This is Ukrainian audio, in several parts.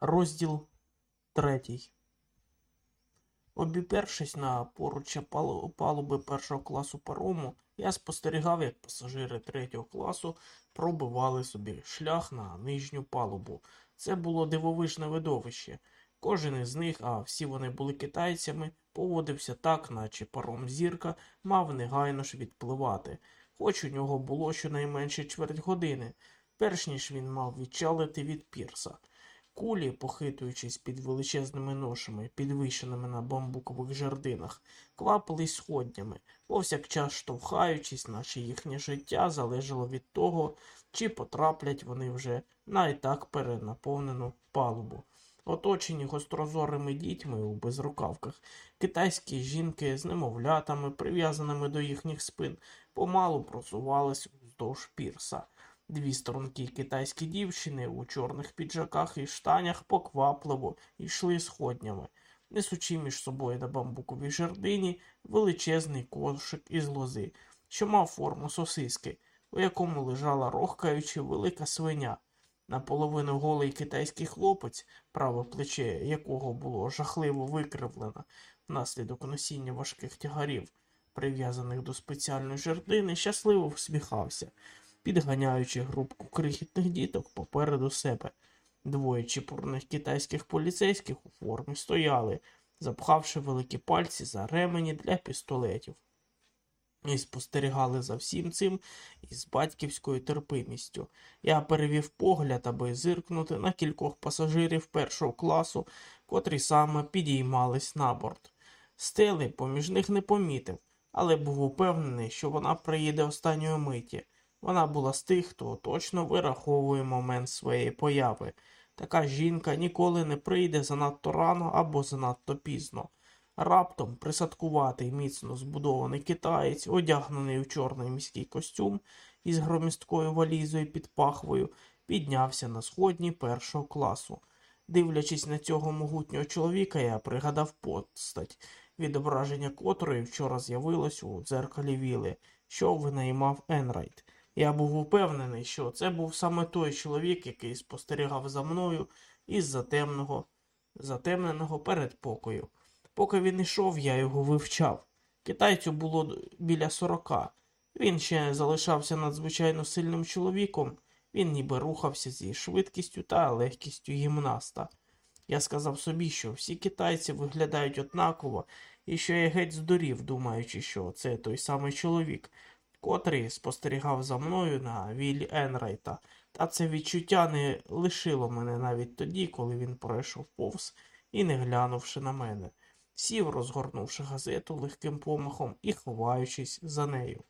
Розділ третій. Обіпершись на поруччя палуби першого класу парому, я спостерігав, як пасажири третього класу пробивали собі шлях на нижню палубу. Це було дивовижне видовище. Кожен із них, а всі вони були китайцями, поводився так, наче паром зірка мав негайно ж відпливати, хоч у нього було щонайменше чверть години, перш ніж він мав відчалити від пірса. Кулі, похитуючись під величезними ношами, підвищеними на бамбукових жердинах, квапились сходнями, повсякчас штовхаючись, наче їхнє життя залежало від того, чи потраплять вони вже на і так перенаповнену палубу. Оточені гострозорими дітьми у безрукавках, китайські жінки з немовлятами, прив'язаними до їхніх спин, помалу просувались вздовж пірса. Дві стрункі китайські дівчини у чорних піджаках і штанях поквапливо йшли сходнями, несучи між собою на бамбуковій жердині величезний кошик із лози, що мав форму сосиски, у якому лежала рохкаючи велика свиня. Наполовину голий китайський хлопець, праве плече якого було жахливо викривлено внаслідок носіння важких тягарів, прив'язаних до спеціальної жердини, щасливо всміхався підганяючи групку крихітних діток попереду себе. Двоє чепурних китайських поліцейських у формі стояли, запхавши великі пальці за ремені для пістолетів. І спостерігали за всім цим із батьківською терпимістю. Я перевів погляд, аби зиркнути на кількох пасажирів першого класу, котрі саме підіймались на борт. Стели поміж них не помітив, але був упевнений, що вона приїде останньої миті. Вона була з тих, хто точно вираховує момент своєї появи. Така жінка ніколи не прийде занадто рано або занадто пізно. Раптом присадкуватий міцно збудований китаєць, одягнений у чорний міський костюм із громісткою валізою під пахвою, піднявся на сходні першого класу. Дивлячись на цього могутнього чоловіка, я пригадав постать, відображення котрої вчора з'явилось у дзеркалі віли, що винаймав Енрайт. Я був упевнений, що це був саме той чоловік, який спостерігав за мною із затемного, затемненого передпокою. Поки він йшов, я його вивчав. Китайцю було біля сорока. Він ще залишався надзвичайно сильним чоловіком, він ніби рухався зі швидкістю та легкістю гімнаста. Я сказав собі, що всі китайці виглядають однаково, і що я геть здурів, думаючи, що це той самий чоловік, котрий спостерігав за мною на віллі Енрайта, та це відчуття не лишило мене навіть тоді, коли він пройшов повз і, не глянувши на мене, сів, розгорнувши газету легким помахом і ховаючись за нею.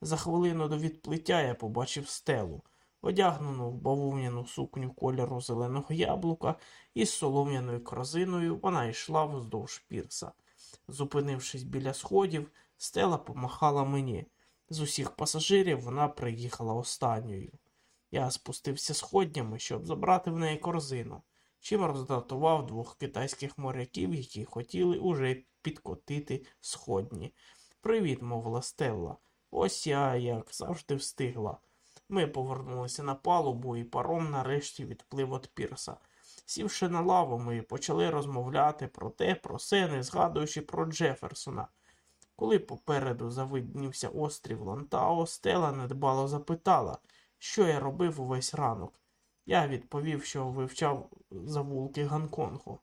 За хвилину до відплиття я побачив стелу, одягнену в бавовняну сукню кольору зеленого яблука із солом'яною корзиною, вона йшла вздовж пірса. Зупинившись біля сходів, стела помахала мені. З усіх пасажирів вона приїхала останньою. Я спустився сходнями, щоб забрати в неї корзину, чим роздратував двох китайських моряків, які хотіли уже підкотити сходні. Привіт, мовила Стелла. Ось я, як завжди, встигла. Ми повернулися на палубу, і паром нарешті відплив від пірса. Сівши на лаву, ми почали розмовляти про те, про се, не згадуючи про Джеферсона. Коли попереду завиднівся острів Лантао, Стела недбало запитала, що я робив увесь ранок. Я відповів, що вивчав завулки Гонконгу.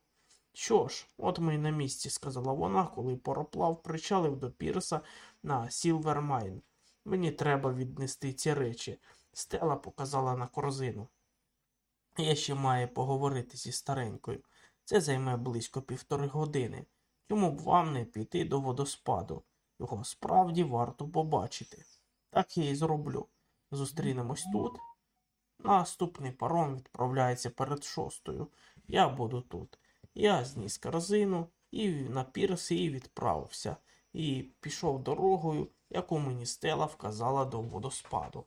Що ж, от ми й на місці, сказала вона, коли пароплав причалив до пірса на Сілвермайн. Мені треба віднести ці речі. Стела показала на корзину. Я ще маю поговорити зі старенькою. Це займе близько півтори години. Чому б вам не піти до водоспаду? Його справді варто побачити. Так я і зроблю. Зустрінемось тут. Наступний паром відправляється перед шостою. Я буду тут. Я зніс корзину і на пірс і відправився, і пішов дорогою, яку мені стела вказала до водоспаду.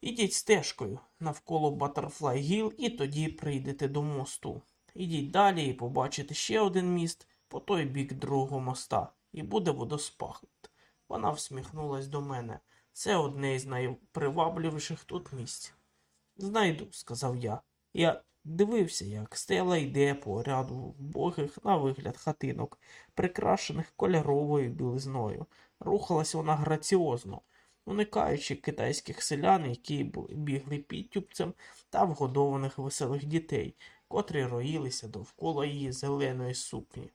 Ідіть стежкою навколо Баттерфлай Гіл і тоді прийдете до мосту. Ідіть далі і побачите ще один міст по той бік другого моста, і буде водоспад. Вона всміхнулась до мене. Це одне із найпривабливіших тут місць. Знайду, сказав я. Я Дивився, як стела йде по ряду вбогих на вигляд хатинок, прикрашених кольоровою білизною. Рухалась вона граціозно, уникаючи китайських селян, які бігли підтюпцем та вгодованих веселих дітей, котрі роїлися довкола її зеленої сукні.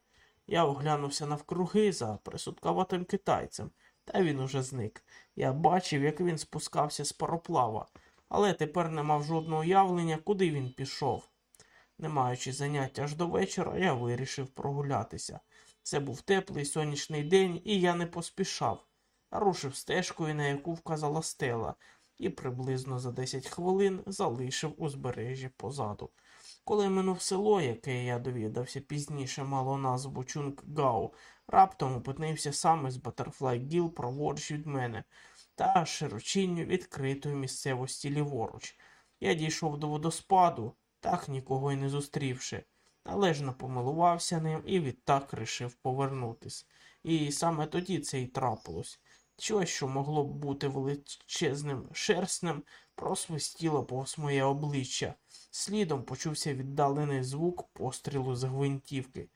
Я оглянувся навкруги за присудкаватим китайцем, та він уже зник. Я бачив, як він спускався з пароплава, але тепер не мав жодного уявлення, куди він пішов. Не маючи заняття аж до вечора, я вирішив прогулятися. Це був теплий сонячний день, і я не поспішав. Рушив стежкою, на яку вказала стела, і приблизно за 10 хвилин залишив узбережжя позаду. Коли минув село, яке я довідався пізніше мало назву Чунг-Гау, раптом опинився саме з Батерфлай Гіл праворуч від мене та широчинню відкритої місцевості ліворуч. Я дійшов до водоспаду, так нікого й не зустрівши. Належно помилувався ним і відтак рішив повернутись. І саме тоді це й трапилось. Щось, що могло б бути величезним шерстнем, просвистіло повз моє обличчя. Слідом почувся віддалений звук пострілу з гвинтівки.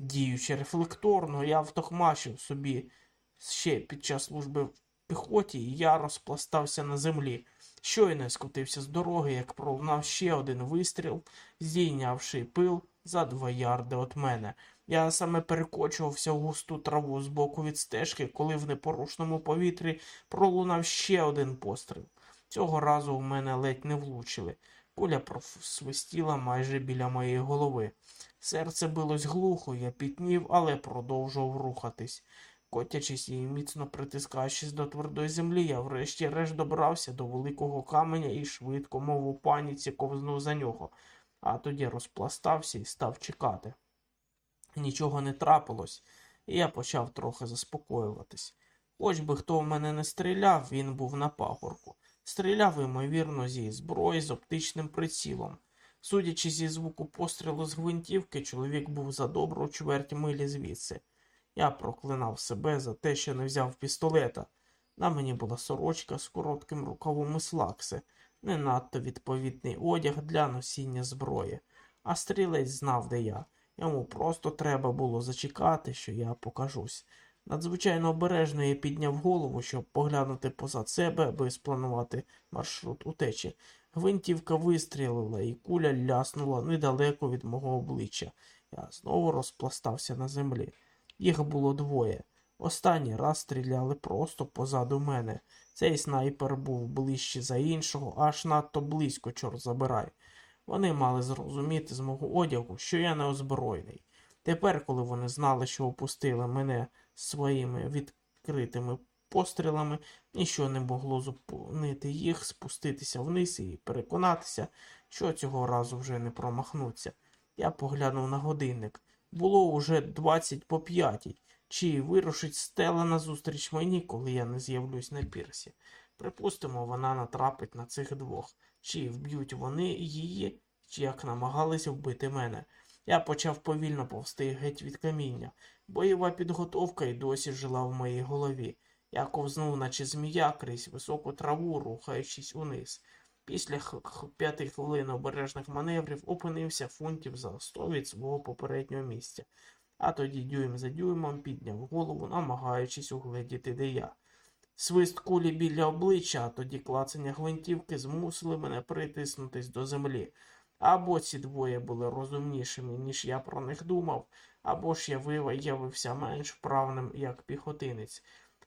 Діючи рефлекторно, я втохмачив собі ще під час служби в піхоті, і я розпластався на землі. Щойно скотився з дороги, як пролунав ще один вистріл, здійнявши пил за два ярди від мене. Я саме перекочувався в густу траву з боку від стежки, коли в непорушному повітрі пролунав ще один постріл. Цього разу в мене ледь не влучили. Куля просвистіла майже біля моєї голови. Серце билось глухо, я пітнів, але продовжував рухатись. Котячись і міцно притискаючись до твердої землі, я врешті-решт добрався до великого каменя і швидко, мов у паніці, ковзнув за нього, а тоді розпластався і став чекати. Нічого не трапилось, і я почав трохи заспокоюватись. Хоч би хто в мене не стріляв, він був на пагорку. Стріляв, ймовірно, зі зброї з оптичним прицілом. Судячи зі звуку пострілу з гвинтівки, чоловік був за добру чверть милі звідси. Я проклинав себе за те, що не взяв пістолета. На мені була сорочка з коротким рукавом і слакси, не надто відповідний одяг для носіння зброї. А стрілець знав, де я. Йому просто треба було зачекати, що я покажусь. Надзвичайно обережно я підняв голову, щоб поглянути позад себе, аби спланувати маршрут утечі. Гвинтівка вистрілила, і куля ляснула недалеко від мого обличчя. Я знову розпластався на землі. Їх було двоє. Останній раз стріляли просто позаду мене. Цей снайпер був ближче за іншого, аж надто близько, чорт забирай. Вони мали зрозуміти з мого одягу, що я не озброєний. Тепер, коли вони знали, що опустили мене своїми відкритими пострілами, ніщо не могло зупинити їх, спуститися вниз і переконатися, що цього разу вже не промахнуться. Я поглянув на годинник. Було уже двадцять по п'ятій. Чи вирушить стела назустріч мені, коли я не з'явлюсь на пірсі? Припустимо, вона натрапить на цих двох. Чи вб'ють вони її, чи як намагалися вбити мене. Я почав повільно повсти геть від каміння. Бойова підготовка й досі жила в моїй голові. Я ковзнув, наче змія, крізь високу траву, рухаючись униз. Після п'яти хвилин обережних маневрів опинився фунтів за сто від свого попереднього місця, а тоді дюйм за дюймом підняв голову, намагаючись угледіти, де я. Свист кулі біля обличчя, а тоді клацання гвинтівки змусили мене притиснутись до землі. Або ці двоє були розумнішими, ніж я про них думав, або ж я виявився менш вправним як піхотинець.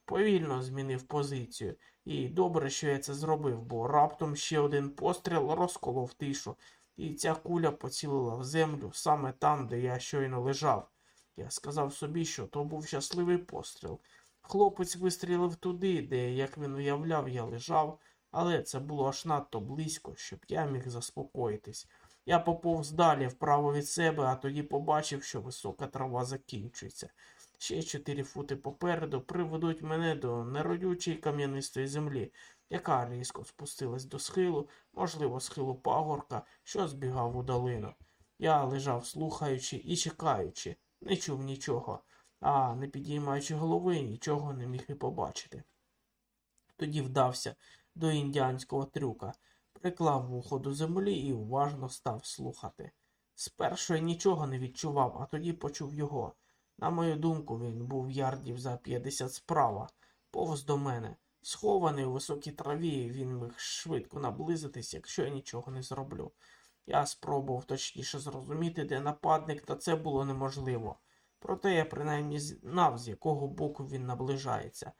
Повільно змінив позицію, і добре, що я це зробив, бо раптом ще один постріл розколов тишу, і ця куля поцілила в землю саме там, де я щойно лежав. Я сказав собі, що то був щасливий постріл. Хлопець вистрілив туди, де, як він уявляв, я лежав, але це було аж надто близько, щоб я міг заспокоїтись. Я поповз далі вправо від себе, а тоді побачив, що висока трава закінчується. Ще чотири фути попереду приведуть мене до неродючої кам'янистої землі, яка різко спустилась до схилу, можливо, схилу пагорка, що збігав у долину. Я лежав, слухаючи і чекаючи, не чув нічого, а не підіймаючи голови, нічого не міг і побачити. Тоді вдався до індіанського трюка. Приклав вухо до землі і уважно став слухати. Спершу я нічого не відчував, а тоді почув його. На мою думку, він був ярдів за 50 справа, повз до мене. Схований у високій траві, він міг швидко наблизитись, якщо я нічого не зроблю. Я спробував точніше зрозуміти, де нападник, та це було неможливо. Проте я принаймні знав, з якого боку він наближається.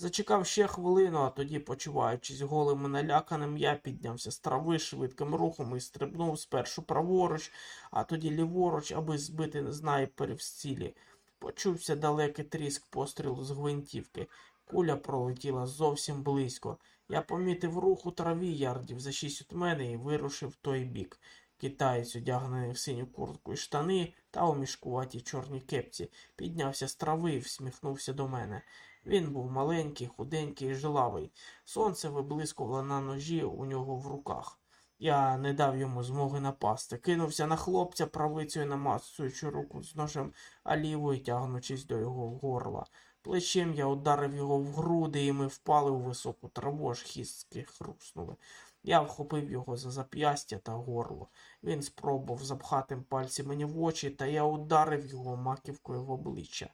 Зачекав ще хвилину, а тоді, почуваючись голим і наляканим, я піднявся з трави швидким рухом і стрибнув спершу праворуч, а тоді ліворуч, аби збити снайперів з цілі. Почувся далекий тріск пострілу з гвинтівки. Куля пролетіла зовсім близько. Я помітив рух у траві ярдів за шість від мене і вирушив в той бік. Китаєць, одягнений в синю куртку і штани та у мішкуватій чорній кепці, піднявся з трави і всміхнувся до мене. Він був маленький, худенький і жилавий. Сонце виблискувало на ножі у нього в руках. Я не дав йому змоги напасти. Кинувся на хлопця, правицею намацуючи руку з ножем, а лівою тягнучись до його горла. Плечем я ударив його в груди, і ми впали у високу траву, аж хістки хруснули. Я вхопив його за зап'ястя та горло. Він спробував запхати пальці мені в очі, та я ударив його маківкою в обличчя.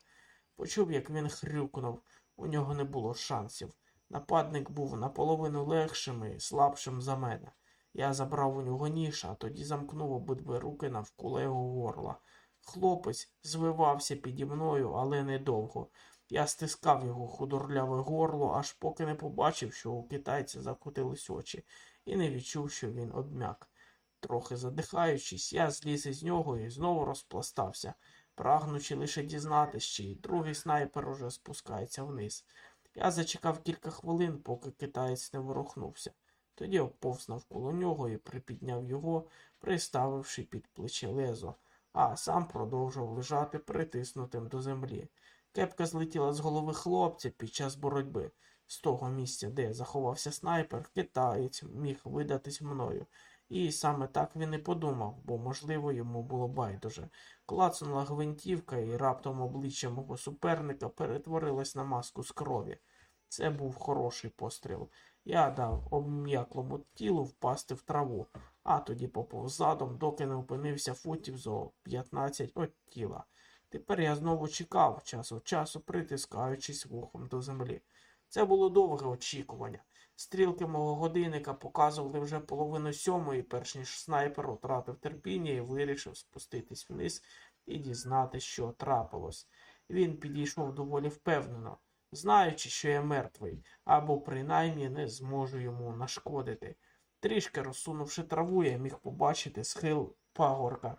Почув, як він хрюкнув. У нього не було шансів. Нападник був наполовину легшим і слабшим за мене. Я забрав у нього ніж, а тоді замкнув обидві руки навколо його горла. Хлопець звивався піді мною, але недовго. Я стискав його худорляве горло, аж поки не побачив, що у китайця закотились очі, і не відчув, що він обмяк. Трохи задихаючись, я зліз із нього і знову розпластався, прагнучи лише дізнатись, чи другий снайпер уже спускається вниз. Я зачекав кілька хвилин, поки китаєць не ворухнувся. Тоді оповз навколо нього і припідняв його, приставивши під плече лезо, а сам продовжував лежати притиснутим до землі. Кепка злетіла з голови хлопця під час боротьби. З того місця, де заховався снайпер, китаєць міг видатись мною. І саме так він і подумав, бо, можливо, йому було байдуже. Клацнула гвинтівка, і раптом обличчя мого суперника перетворилось на маску з крові. Це був хороший постріл. Я дав обм'яклому тілу впасти в траву, а тоді поповз задом, доки не опинився футів зо 15 от тіла. Тепер я знову чекав час від часу, притискаючись вухом до землі. Це було довге очікування. Стрілки мого годинника показували вже половину сьомої, перш ніж снайпер втратив терпіння і вирішив спуститись вниз і дізнати, що трапилось. Він підійшов доволі впевнено, знаючи, що я мертвий, або принаймні не зможу йому нашкодити. Трішки розсунувши траву, я міг побачити схил пагорка,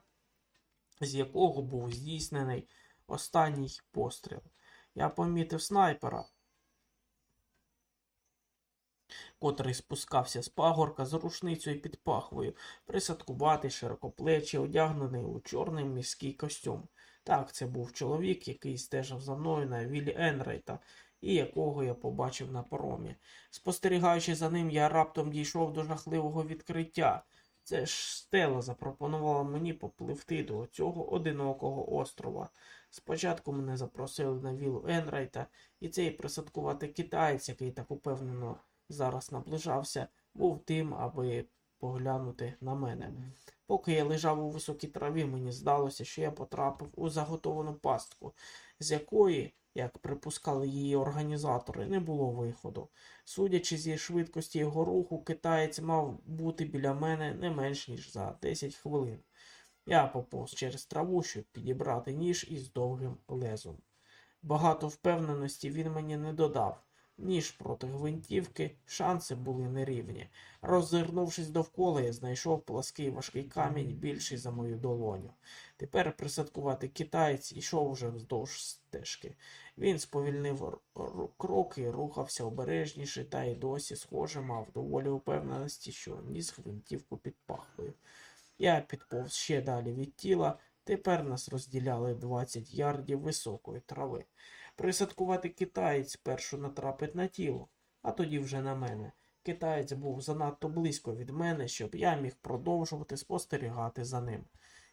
з якого був здійснений останній постріл. Я помітив снайпера, котрий спускався з пагорка з рушницею під пахвою, присадкуватий, широкоплечий, одягнений у чорний міський костюм. Так, це був чоловік, який стежив за мною на віллі Енрейта, і якого я побачив на поромі. Спостерігаючи за ним, я раптом дійшов до жахливого відкриття. Це ж стела запропонувала мені попливти до цього одинокого острова. Спочатку мене запросили на віллу Енрайта, і цей присадкуватий китаєць, який так упевнено зараз наближався, був тим, аби поглянути на мене. Поки я лежав у високій траві, мені здалося, що я потрапив у заготовану пастку, з якої, як припускали її організатори, не було виходу. Судячи з її швидкості його руху, китаєць мав бути біля мене не менш ніж за 10 хвилин. Я поповз через траву, щоб підібрати ніж із довгим лезом. Багато впевненості він мені не додав. Ніж проти гвинтівки, шанси були нерівні. Роззирнувшись довкола, я знайшов плаский важкий камінь більший за мою долоню. Тепер присадкувати китаєць йшов вже вздовж стежки. Він сповільнив кроки рухався обережніше, та й досі, схоже, мав доволі упевненості, що ніс гвинтівку під пахвою. Я підповз ще далі від тіла, тепер нас розділяли 20 ярдів високої трави. Присадкувати китаєць спершу натрапить на тіло, а тоді вже на мене. Китаєць був занадто близько від мене, щоб я міг продовжувати спостерігати за ним.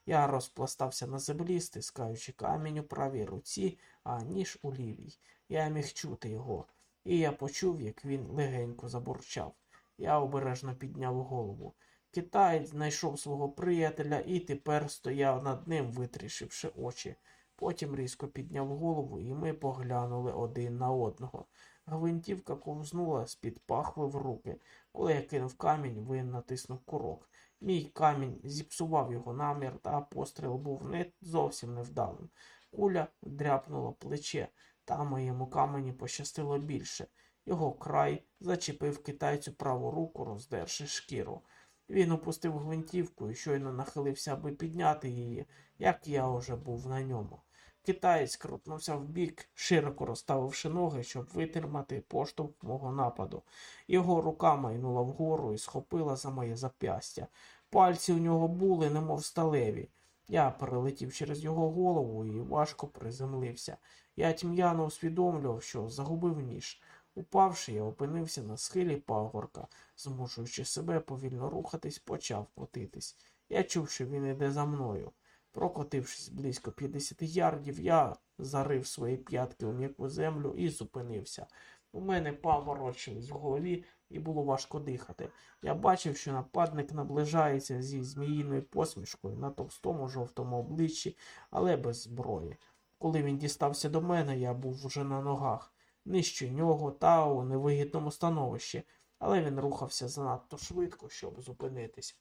Я розпластався на землі, стискаючи камінь у правій руці, а ніж у лівій. Я міг чути його, і я почув, як він легенько забурчав. Я обережно підняв голову. Китаєць знайшов свого приятеля і тепер стояв над ним, витрішивши очі. Потім різко підняв голову, і ми поглянули один на одного. Гвинтівка ковзнула з-під пахви в руки. Коли я кинув камінь, він натиснув курок. Мій камінь зіпсував його намір, та постріл був не зовсім невдалим. Куля дряпнула плече, та моєму камені пощастило більше. Його край зачепив китайцю праву руку, роздерши шкіру. Він опустив гвинтівку і щойно нахилився, аби підняти її, як я уже був на ньому. Китаєць крутнувся вбік, широко розставивши ноги, щоб витримати поштовх мого нападу. Його рука майнула вгору і схопила за моє зап'ястя. Пальці у нього були, немов сталеві. Я перелетів через його голову і важко приземлився. Я тьмяно усвідомлював, що загубив ніж. Упавши, я опинився на схилі пагорка, змушуючи себе повільно рухатись, почав котитись. Я чув, що він іде за мною. Прокотившись близько 50 ярдів, я зарив свої п'ятки у м'яку землю і зупинився. У мене паморочились в голові і було важко дихати. Я бачив, що нападник наближається зі зміїною посмішкою на товстому жовтому обличчі, але без зброї. Коли він дістався до мене, я був уже на ногах. Нижче нього та у невигідному становищі, але він рухався занадто швидко, щоб зупинитись.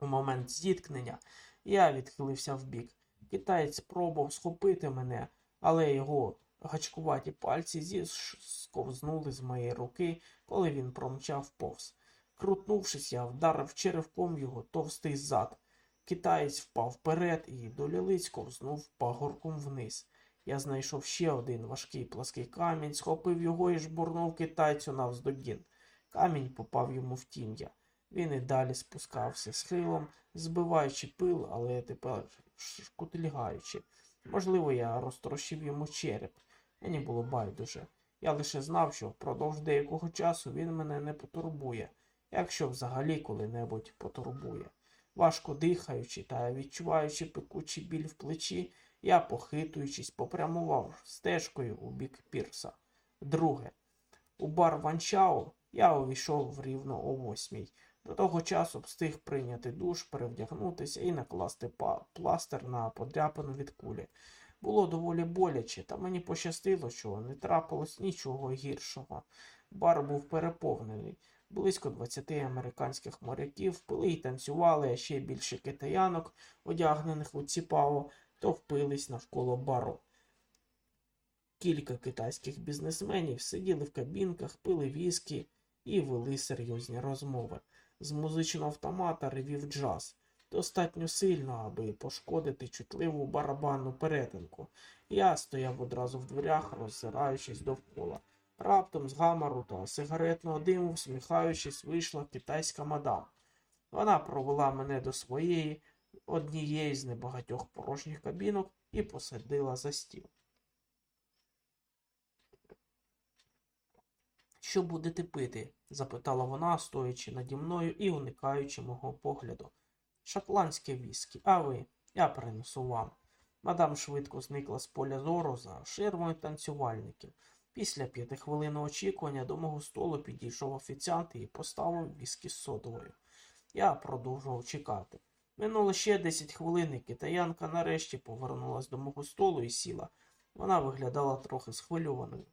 У момент зіткнення я відхилився вбік. Китаєць спробував схопити мене, але його гачкуваті пальці зісковзнули з моєї руки, коли він промчав повз. Крутнувшись, я вдарив черевком його товстий зад. Китаєць впав вперед і долілиць ковзнув пагорком вниз. Я знайшов ще один важкий плаский камінь, схопив його і жбурнув китайцю навздогін. Камінь попав йому в тім'я. Він і далі спускався схилом, збиваючи пил, але тепер шкутильгаючи. Можливо, я розтрощив йому череп. Мені було байдуже. Я лише знав, що впродовж деякого часу він мене не потурбує, якщо взагалі коли-небудь потурбує. Важко дихаючи та відчуваючи пекучий біль в плечі, я, похитуючись, попрямував стежкою у бік пірса. Друге, у бар Ванчао я увійшов рівно о восьмій. До того часу встиг прийняти душ, перевдягнутися і накласти пластир на подряпину від кулі. Було доволі боляче, та мені пощастило, що не трапилось нічого гіршого. Бар був переповнений. Близько 20 американських моряків пили й танцювали, а ще більше китаянок, одягнених у ціпао, товпились навколо бару. Кілька китайських бізнесменів сиділи в кабінках, пили віскі і вели серйозні розмови. З музичного автомата ревів джаз. Достатньо сильно, аби пошкодити чутливу барабанну перетинку. Я стояв одразу в дверях, роззираючись довкола. Раптом з гамару та сигаретного диму, всміхаючись, вийшла китайська мадам. Вона провела мене до своєї, однієї з небагатьох порожніх кабінок і посадила за стіл. Що будете пити? запитала вона, стоячи наді мною і уникаючи мого погляду. Шотландське віскі, а ви, я принесу вам. Мадам швидко зникла з поля зору за ширмою танцювальників. Після п'яти хвилин очікування до мого столу підійшов офіціант і поставив віскі з содовою. Я продовжував чекати. Минуло ще десять хвилин, і китаянка нарешті повернулась до мого столу і сіла. Вона виглядала трохи схвильованою.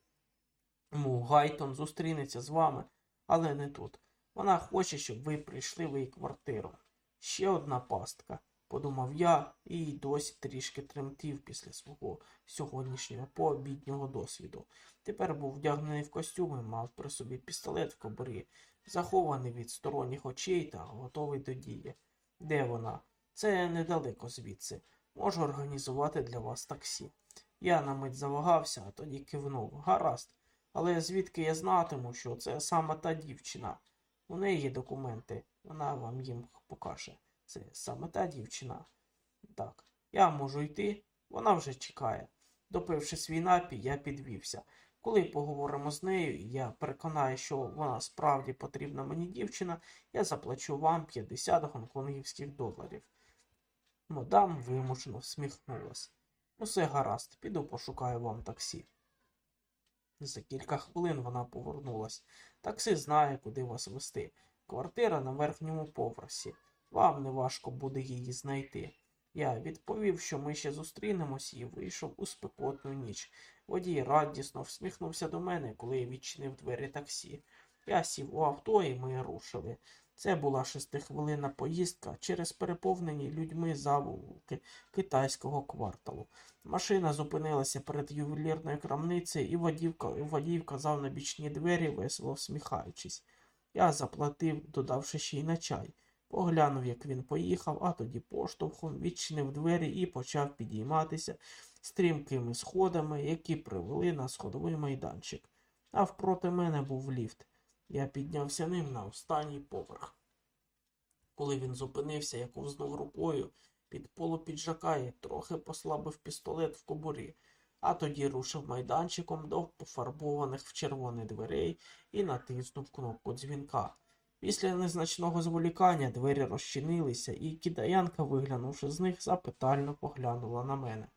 Му Гайтон зустрінеться з вами, але не тут. Вона хоче, щоб ви прийшли в її квартиру. Ще одна пастка, подумав я і досі трішки тремтів після свого сьогоднішнього пообіднього досвіду. Тепер був вдягнений в костюм і мав при собі пістолет в кобурі, захований від сторонніх очей та готовий до дії. Де вона? Це недалеко звідси. Можу організувати для вас таксі. Я на мить завагався, а тоді кивнув. Гаразд. Але звідки я знатиму, що це саме та дівчина? У неї є документи, вона вам їм покаже. Це саме та дівчина. Так, я можу йти, вона вже чекає. Допивши свій напій, я підвівся. Коли поговоримо з нею, і я переконаю, що вона справді потрібна мені дівчина, я заплачу вам 50 гонконгівських доларів. Мадам вимушено всміхнулась. Усе гаразд, піду пошукаю вам таксі. За кілька хвилин вона повернулась. Такси знає, куди вас вести. Квартира на верхньому поверсі. Вам не важко буде її знайти. Я відповів, що ми ще зустрінемось і вийшов у спекотну ніч. Водій радісно всміхнувся до мене, коли я відчинив двері таксі. Я сів у авто і ми рушили. Це була шестихвилинна поїздка через переповнені людьми завулки китайського кварталу. Машина зупинилася перед ювелірною крамницею, і водівка, водій вказав на бічні двері, весело всміхаючись. Я заплатив, додавши ще й на чай. Поглянув, як він поїхав, а тоді поштовхом відчинив двері і почав підійматися стрімкими сходами, які привели на сходовий майданчик. А впроти мене був ліфт. Я піднявся ним на останній поверх. Коли він зупинився, я ковзнув рукою під полу піджака і трохи послабив пістолет в кобурі, а тоді рушив майданчиком до пофарбованих в червоні дверей і натиснув кнопку дзвінка. Після незначного зволікання двері розчинилися, і кидаянка, виглянувши з них, запитально поглянула на мене.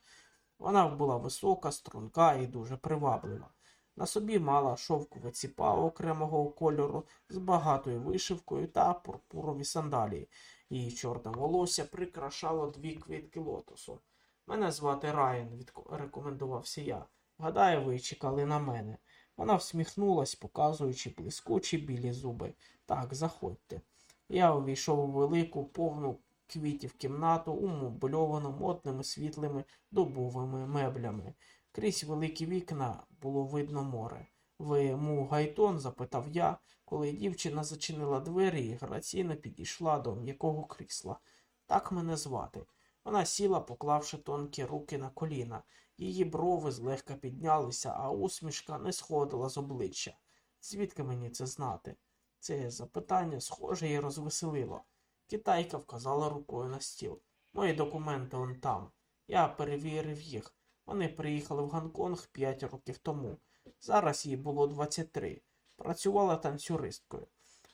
Вона була висока, струнка і дуже приваблива. На собі мала шовкове ціпа окремого кольору з багатою вишивкою та пурпурові сандалії. Її чорне волосся прикрашало дві квітки лотосу. Мене звати Райан, рекомендувався я. Гадаю, ви чекали на мене. Вона всміхнулась, показуючи блискучі білі зуби. Так, заходьте. Я увійшов у велику, повну квітів кімнату, умобльовану модними світлими дубовими меблями. Крізь великі вікна було видно море. Ви му Гайтон? запитав я, коли дівчина зачинила двері і граційно підійшла до м'якого крісла. Так мене звати. Вона сіла, поклавши тонкі руки на коліна. Її брови злегка піднялися, а усмішка не сходила з обличчя. Звідки мені це знати? Це запитання, схоже, її розвеселило. Китайка вказала рукою на стіл. Мої документи он там. Я перевірив їх. Вони приїхали в Гонконг п'ять років тому. Зараз їй було 23. Працювала танцюристкою.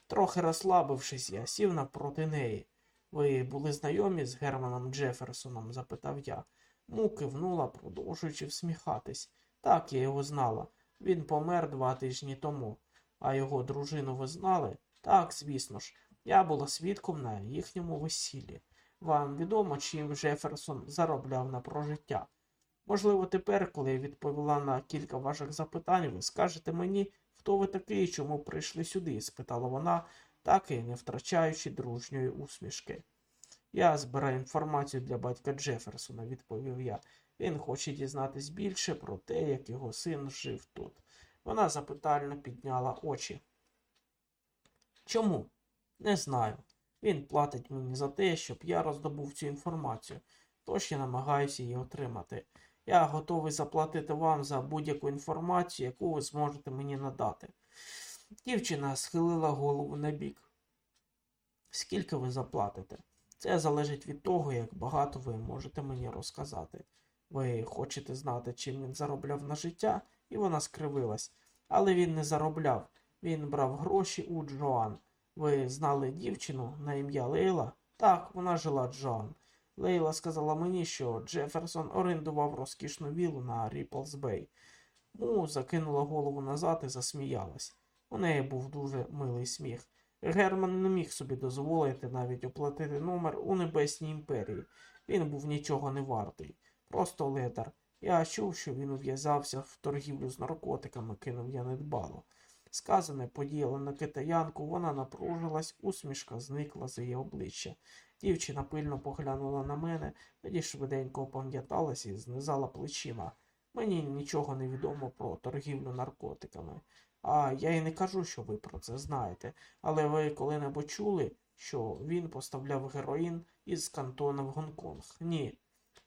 Трохи розслабившись, я сів напроти неї. Ви були знайомі з Германом Джеферсоном? запитав я. Му кивнула, продовжуючи всміхатись. Так, я його знала. Він помер два тижні тому. А його дружину ви знали? Так, звісно ж. Я була свідком на їхньому весіллі. Вам відомо, чим Джеферсон заробляв на прожиття? Можливо, тепер, коли я відповіла на кілька ваших запитань, ви скажете мені, хто ви такий і чому прийшли сюди? спитала вона, так і не втрачаючи дружньої усмішки. Я збираю інформацію для батька Джеферсона, відповів я. Він хоче дізнатись більше про те, як його син жив тут. Вона запитально підняла очі. Чому? Не знаю. Він платить мені за те, щоб я роздобув цю інформацію, тож я намагаюся її отримати. Я готовий заплатити вам за будь-яку інформацію, яку ви зможете мені надати. Дівчина схилила голову на бік. Скільки ви заплатите? Це залежить від того, як багато ви можете мені розказати. Ви хочете знати, чим він заробляв на життя, і вона скривилась. Але він не заробляв. Він брав гроші у Джоан. Ви знали дівчину на ім'я Лейла? Так, вона жила Джоан. Лейла сказала мені, що Джеферсон орендував розкішну вілу на Ріплс Бей. Му закинула голову назад і засміялась. У неї був дуже милий сміх. Герман не міг собі дозволити навіть оплатити номер у Небесній імперії. Він був нічого не вартий. Просто ледар. Я чув, що він ув'язався в торгівлю з наркотиками, кинув я недбало. Сказане подіяло на китаянку, вона напружилась, усмішка зникла з її обличчя. Дівчина пильно поглянула на мене, тоді швиденько опам'яталась і знизала плечима. Мені нічого не відомо про торгівлю наркотиками. А я й не кажу, що ви про це знаєте, але ви коли-небудь чули, що він поставляв героїн із кантона в Гонконг? Ні.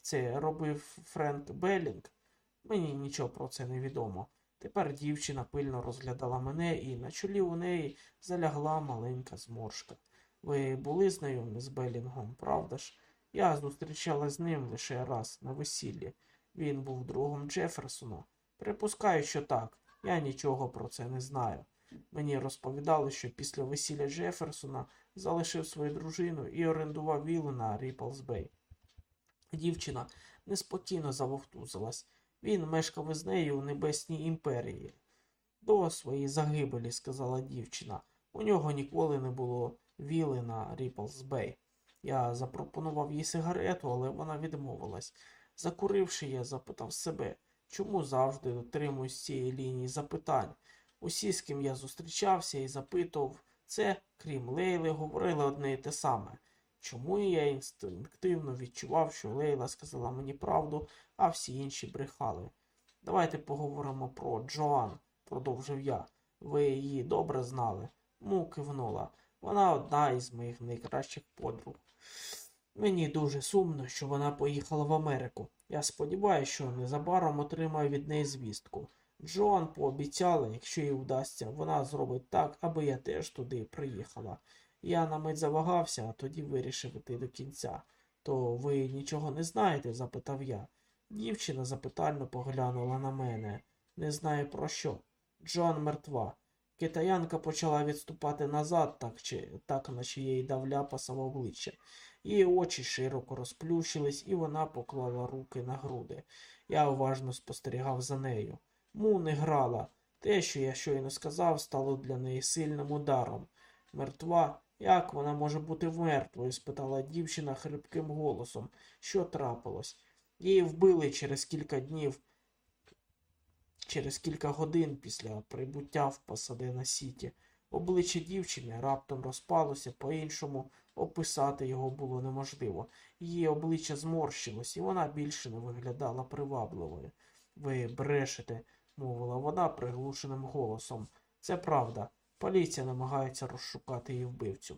Це робив Френк Беллінг. Мені нічого про це не відомо. Тепер дівчина пильно розглядала мене, і на чолі у неї залягла маленька зморшка. Ви були знайомі з Белінгом, правда ж? Я зустрічалась з ним лише раз на весіллі. Він був другом Джеферсона. Припускаю, що так. Я нічого про це не знаю. Мені розповідали, що після весілля Джеферсона залишив свою дружину і орендував вілу на Ріплс Бей. Дівчина неспокійно завовтузилась. Він мешкав із нею у Небесній імперії. До своєї загибелі, сказала дівчина. У нього ніколи не було віли на Ріплс Бей. Я запропонував їй сигарету, але вона відмовилась. Закуривши, я запитав себе, чому завжди дотримуюсь цієї лінії запитань. Усі, з ким я зустрічався і запитував, це, крім Лейли, говорили одне і те саме. Чому я інстинктивно відчував, що Лейла сказала мені правду, а всі інші брехали. Давайте поговоримо про Джоан, продовжив я. Ви її добре знали? Му кивнула. Вона одна із моїх найкращих подруг. Мені дуже сумно, що вона поїхала в Америку. Я сподіваюся, що незабаром отримаю від неї звістку. Джоан пообіцяла, якщо їй вдасться, вона зробить так, аби я теж туди приїхала. Я на мить завагався, а тоді вирішив іти до кінця. То ви нічого не знаєте? запитав я. Дівчина запитально поглянула на мене. Не знаю про що. Джоан мертва. Китаянка почала відступати назад, так, чи, так наче їй дав ляпаса в обличчя. Її очі широко розплющились, і вона поклала руки на груди. Я уважно спостерігав за нею. Му не грала. Те, що я щойно сказав, стало для неї сильним ударом. Мертва? Як вона може бути мертвою? спитала дівчина хрипким голосом. Що трапилось? Її вбили через кілька днів, через кілька годин після прибуття в Пасадена Сіті. Обличчя дівчини раптом розпалося, по-іншому описати його було неможливо. Її обличчя зморщилось, і вона більше не виглядала привабливою. Ви брешете, мовила вона приглушеним голосом. Це правда. Поліція намагається розшукати її вбивцю.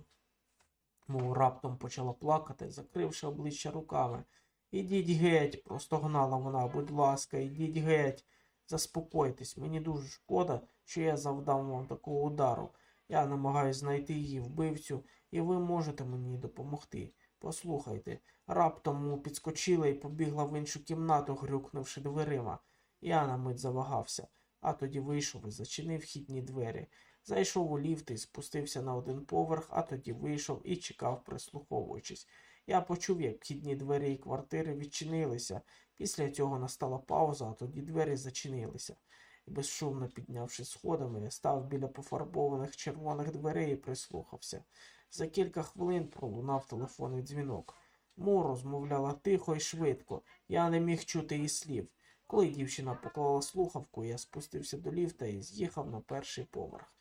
Мов раптом почала плакати, закривши обличчя руками. Ідіть геть, простогнала вона, будь ласка, ідіть геть. Заспокойтесь, мені дуже шкода, що я завдав вам такого удару. Я намагаюся знайти її вбивцю, і ви можете мені допомогти. Послухайте, раптом підскочила і побігла в іншу кімнату, грюкнувши дверима. Я на мить завагався, а тоді вийшов і зачинив вхідні двері. Зайшов у ліфт і спустився на один поверх, а тоді вийшов і чекав, прислуховуючись. Я почув, як вхідні двері і квартири відчинилися. Після цього настала пауза, а тоді двері зачинилися. Безшумно піднявши сходами, я став біля пофарбованих червоних дверей і прислухався. За кілька хвилин пролунав телефонний дзвінок. Му розмовляла тихо і швидко. Я не міг чути її слів. Коли дівчина поклала слухавку, я спустився до ліфта і з'їхав на перший поверх.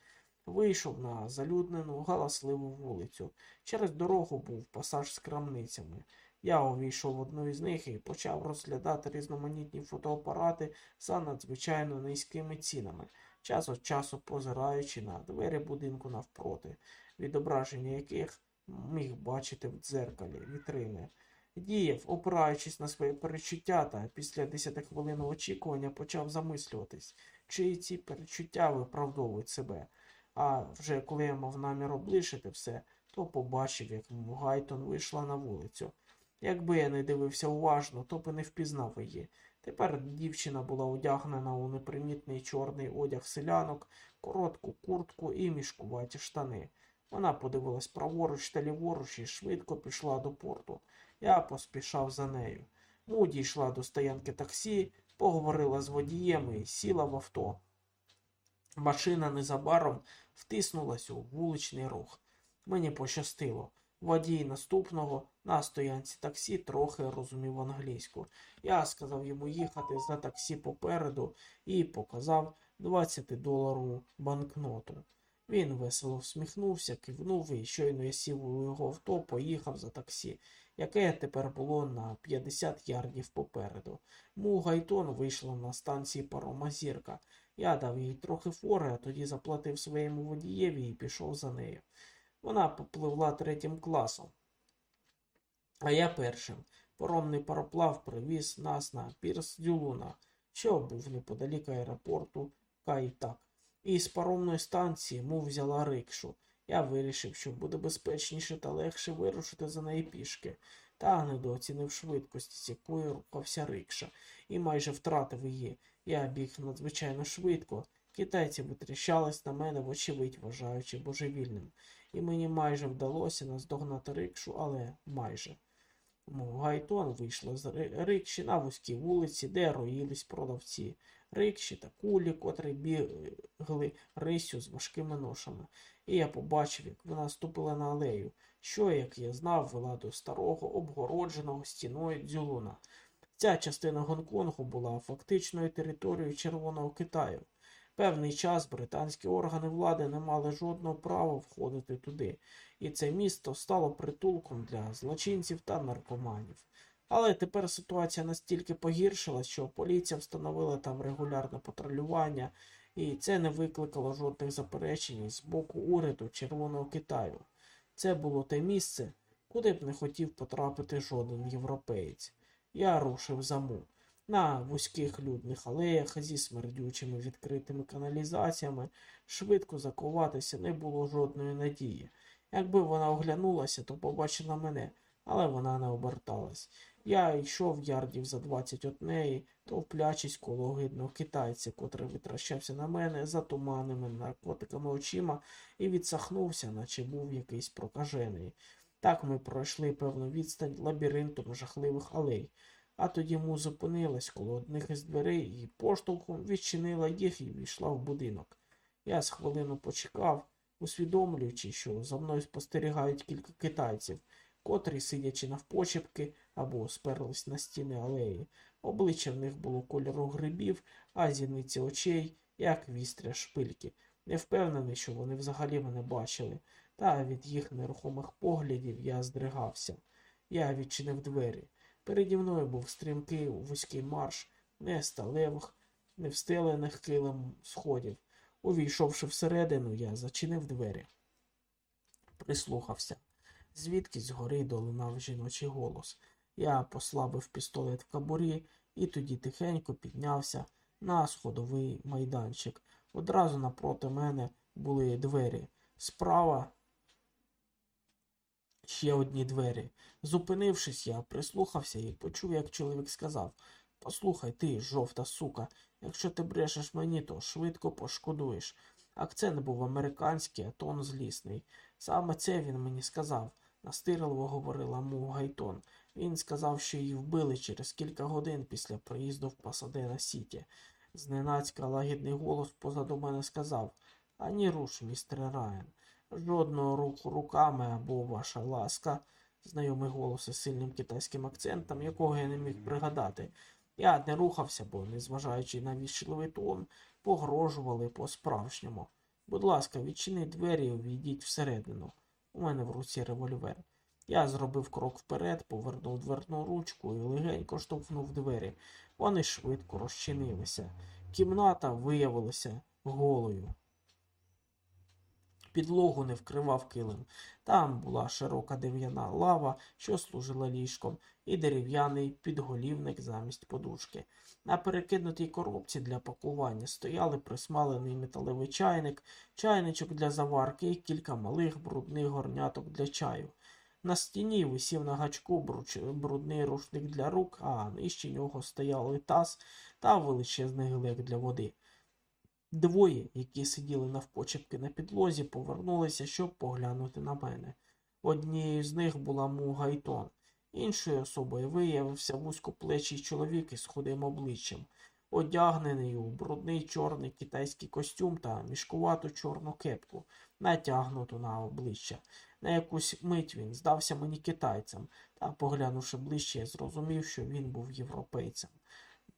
Вийшов на залюднену, галасливу вулицю. Через дорогу був пасаж з крамницями. Я увійшов в одну із них і почав розглядати різноманітні фотоапарати за надзвичайно низькими цінами, час від часу позираючи на двері будинку навпроти, відображення яких міг бачити в дзеркалі вітрини. Діяв, опираючись на свої перечуття, та після десяти хвилин очікування почав замислюватись, чи ці перечуття виправдовують себе. А вже коли я мав намір облишити все, то побачив, як Гайтон вийшла на вулицю. Якби я не дивився уважно, то би не впізнав її. Тепер дівчина була одягнена у непримітний чорний одяг селянок, коротку куртку і мішкуваті штани. Вона подивилась праворуч та ліворуч і швидко пішла до порту. Я поспішав за нею. Муді йшла до стоянки таксі, поговорила з водієм і сіла в авто. Машина незабаром втиснулась у вуличний рух. Мені пощастило. Водій наступного на стоянці таксі трохи розумів англійську. Я сказав йому їхати за таксі попереду і показав 20-доларову банкноту. Він весело всміхнувся, кивнув і щойно я сів у його авто, поїхав за таксі, яке тепер було на 50 ярдів попереду. Му Гайтон вийшла на станції парома зірка. Я дав їй трохи фори, а тоді заплатив своєму водієві і пішов за нею. Вона попливла третім класом. А я першим. Поромний пароплав привіз нас на пірс Дюлуна, що був неподалік аеропорту Кайтак. І з паромної станції мов взяла рикшу. Я вирішив, що буде безпечніше та легше вирушити за неї пішки, та недооцінив швидкості, з якою рухався рикша, і майже втратив її. Я біг надзвичайно швидко. Китайці витріщались на мене, вочевидь, вважаючи божевільним, і мені майже вдалося наздогнати рикшу, але майже. Гайтон вийшла з рикші на вузькій вулиці, де роїлись продавці. Рикші та кулі, котрі бігли рисю з важкими ношами. І я побачив, як вона ступила на алею, що, як я знав, вела до старого, обгородженого стіною дзюлуна. Ця частина Гонконгу була фактичною територією Червоного Китаю. Певний час британські органи влади не мали жодного права входити туди, і це місто стало притулком для злочинців та наркоманів. Але тепер ситуація настільки погіршилась, що поліція встановила там регулярне патрулювання, і це не викликало жодних заперечень з боку уряду Червоного Китаю. Це було те місце, куди б не хотів потрапити жоден європеєць. Я рушив за му. На вузьких людних алеях зі смердючими відкритими каналізаціями швидко закуватися не було жодної надії. Якби вона оглянулася, то побачила мене, але вона не оберталась. Я йшов ярдів за двадцять от неї, товплячись коло огидного китайця, котрий витращався на мене затуманими наркотиками очима і відсахнувся, наче був якийсь прокажений. Так ми пройшли певну відстань лабіринтом жахливих алей. А тоді му зупинилась коло одних із дверей і поштовхом відчинила їх і війшла в будинок. Я з хвилину почекав, усвідомлюючи, що за мною спостерігають кілька китайців, котрі, сидячи навпочепки або сперлись на стіни алеї. Обличчя в них було кольору грибів, а зіниці очей, як вістря шпильки. Не впевнений, що вони взагалі мене бачили, та від їх нерухомих поглядів я здригався. Я відчинив двері. Переді мною був стрімкий вузький марш, не сталевих, не встелених килим сходів. Увійшовши всередину, я зачинив двері. Прислухався. Звідки згори долинав жіночий голос. Я послабив пістолет в кабурі і тоді тихенько піднявся на сходовий майданчик. Одразу напроти мене були двері. Справа ще одні двері. Зупинившись, я прислухався і почув, як чоловік сказав Послухай ти, жовта сука, якщо ти брешеш мені, то швидко пошкодуєш. Акцент був американський, а тон злісний. Саме це він мені сказав, настирливо говорила му Гайтон. Він сказав, що її вбили через кілька годин після приїзду в Пасадена Сіті. Зненацька лагідний голос позаду мене сказав Ані руш, містер Райан. Жодного руху руками або ваша ласка, знайомий голос із сильним китайським акцентом, якого я не міг пригадати. Я не рухався, бо, незважаючи на вічливий тон, погрожували по-справжньому. Будь ласка, відчини двері і увійдіть всередину. У мене в руці револьвер. Я зробив крок вперед, повернув дверну ручку і легенько штовхнув двері. Вони швидко розчинилися. Кімната виявилася голою. Підлогу не вкривав килим. Там була широка дерев'яна лава, що служила ліжком, і дерев'яний підголівник замість подушки. На перекинутій коробці для пакування стояли присмалений металевий чайник, чайничок для заварки і кілька малих брудних горняток для чаю. На стіні висів на гачку брудний рушник для рук, а нижче нього стояли таз та величезний глек для води. Двоє, які сиділи навпочепки на підлозі, повернулися, щоб поглянути на мене. Однією з них була Му Гайтон, іншою особою виявився вузькоплечий чоловік із худим обличчям, одягнений у брудний чорний китайський костюм та мішкувату чорну кепку, натягнуту на обличчя. На якусь мить він здався мені китайцем, та, поглянувши ближче, я зрозумів, що він був європейцем.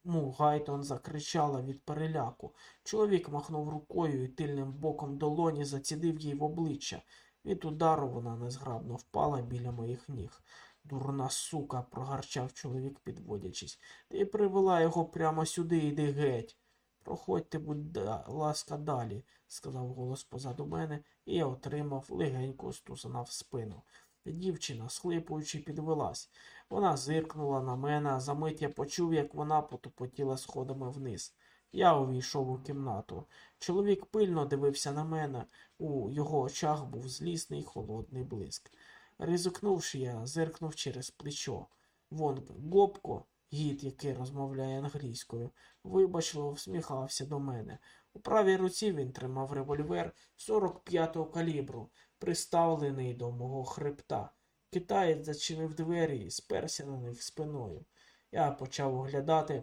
Му Гайтон закричала від переляку. Чоловік махнув рукою і тильним боком долоні зацідив їй в обличчя. Від удару вона незграбно впала біля моїх ніг. Дурна сука, прогарчав чоловік, підводячись. Ти привела його прямо сюди, іди геть. Проходьте, будь ласка, далі, сказав голос позаду мене, і я отримав легеньку стусана в спину. Дівчина, схлипуючи, підвелась. Вона зиркнула на мене, за мить я почув, як вона потупотіла сходами вниз. Я увійшов у кімнату. Чоловік пильно дивився на мене. У його очах був злісний холодний блиск. Ризикнувши, я зиркнув через плечо. Вонг Гопко, гід, який розмовляє англійською, вибачливо всміхався до мене. У правій руці він тримав револьвер 45-го калібру, приставлений до мого хребта. Китаєць зачинив двері і сперся на них спиною. Я почав оглядати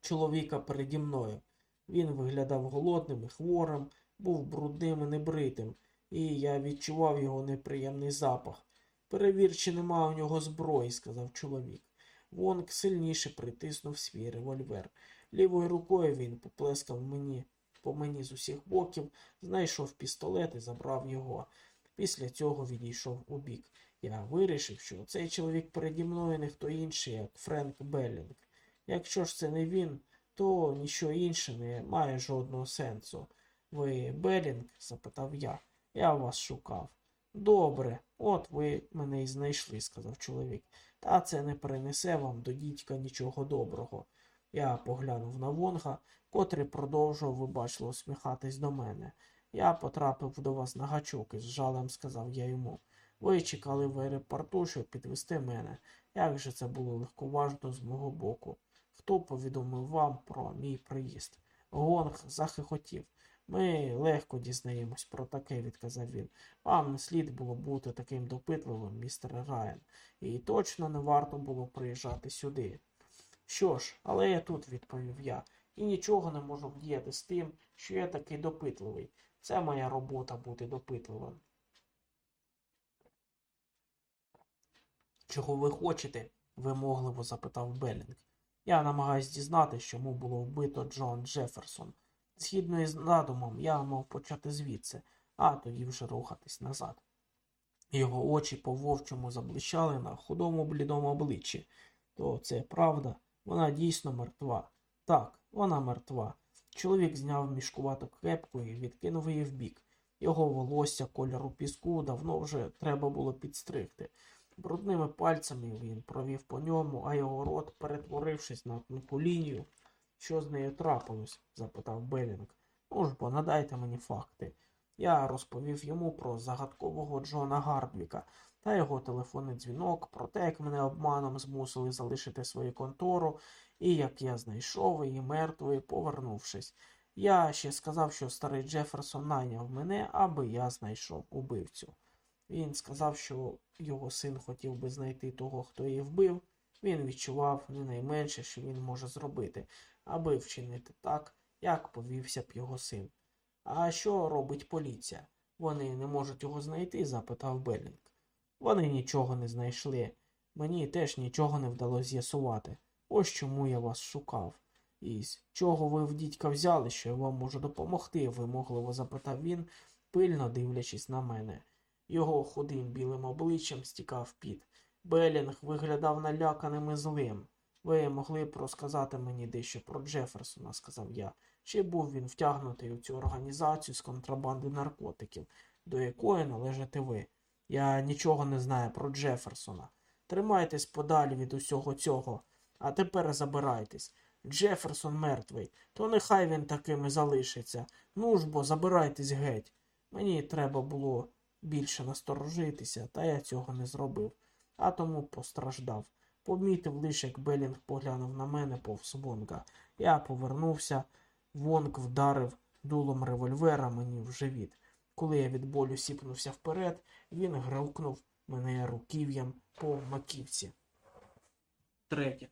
чоловіка переді мною. Він виглядав голодним і хворим, був брудним і небритим, і я відчував його неприємний запах. Перевір, чи нема у нього зброї, сказав чоловік. Вонг сильніше притиснув свій револьвер. Лівою рукою він поплескав мені по мені з усіх боків, знайшов пістолет і забрав його. Після цього відійшов у бік. Я вирішив, що цей чоловік переді мною не хто інший, як Френк Беллінг. Якщо ж це не він, то ніщо інше не має жодного сенсу. Ви Белінг? запитав я. Я вас шукав. Добре, от ви мене і знайшли, сказав чоловік. Та це не принесе вам до дідька нічого доброго. Я поглянув на Вонга, котрий продовжував вибачливо усміхатись до мене. Я потрапив до вас на гачок із жалем сказав я йому. Ви чекали в аеропорту, щоб підвести мене. Як же це було легковажно з мого боку? Хто повідомив вам про мій приїзд? Гонг захихотів. Ми легко дізнаємось про таке, відказав він. Вам не слід було бути таким допитливим, містер Райан, і точно не варто було приїжджати сюди. Що ж, але я тут, відповів я, і нічого не можу вдіяти з тим, що я такий допитливий. Це моя робота бути допитливим. Чого ви хочете? вимогливо запитав Белінг. Я намагаюсь дізнатися, чому було вбито Джон Джеферсон. Згідно із надумом, я мав почати звідси, а тоді вже рухатись назад. Його очі по вовчому заблищали на худому блідому обличчі. То це правда, вона дійсно мертва. Так, вона мертва. Чоловік зняв мішкувату кепку і відкинув її вбік. Його волосся кольору піску давно вже треба було підстригти. Брудними пальцями він провів по ньому, а його рот, перетворившись на тонку лінію. Що з нею трапилось? запитав Белінг. Ну ж бо надайте мені факти. Я розповів йому про загадкового Джона Гардвіка та його телефонний дзвінок, про те, як мене обманом змусили залишити свою контору, і як я знайшов її мертвою, повернувшись. Я ще сказав, що старий Джеферсон найняв мене, аби я знайшов убивцю. Він сказав, що його син хотів би знайти того, хто її вбив. Він відчував не найменше, що він може зробити, аби вчинити так, як повівся б його син. А що робить поліція? Вони не можуть його знайти? запитав Белінг. Вони нічого не знайшли. Мені теж нічого не вдалося з'ясувати. Ось чому я вас шукав. І з чого ви в дідька взяли, що я вам можу допомогти? вимогливо запитав він, пильно дивлячись на мене. Його худим білим обличчям стікав піт. Белінг виглядав наляканим і злим. Ви могли б розказати мені дещо про Джеферсона, сказав я. Чи був він втягнутий у цю організацію з контрабанди наркотиків, до якої належите ви? Я нічого не знаю про Джеферсона. Тримайтесь подалі від усього цього, а тепер забирайтесь. Джеферсон мертвий, то нехай він таким і залишиться. Ну ж бо, забирайтесь геть. Мені треба було більше насторожитися, та я цього не зробив, а тому постраждав. Помітив лише, як Белінг поглянув на мене повз Вонга. Я повернувся, Вонг вдарив дулом револьвера мені в живіт. Коли я від болю сіпнувся вперед, він гравкнув мене руків'ям по маківці. Третє.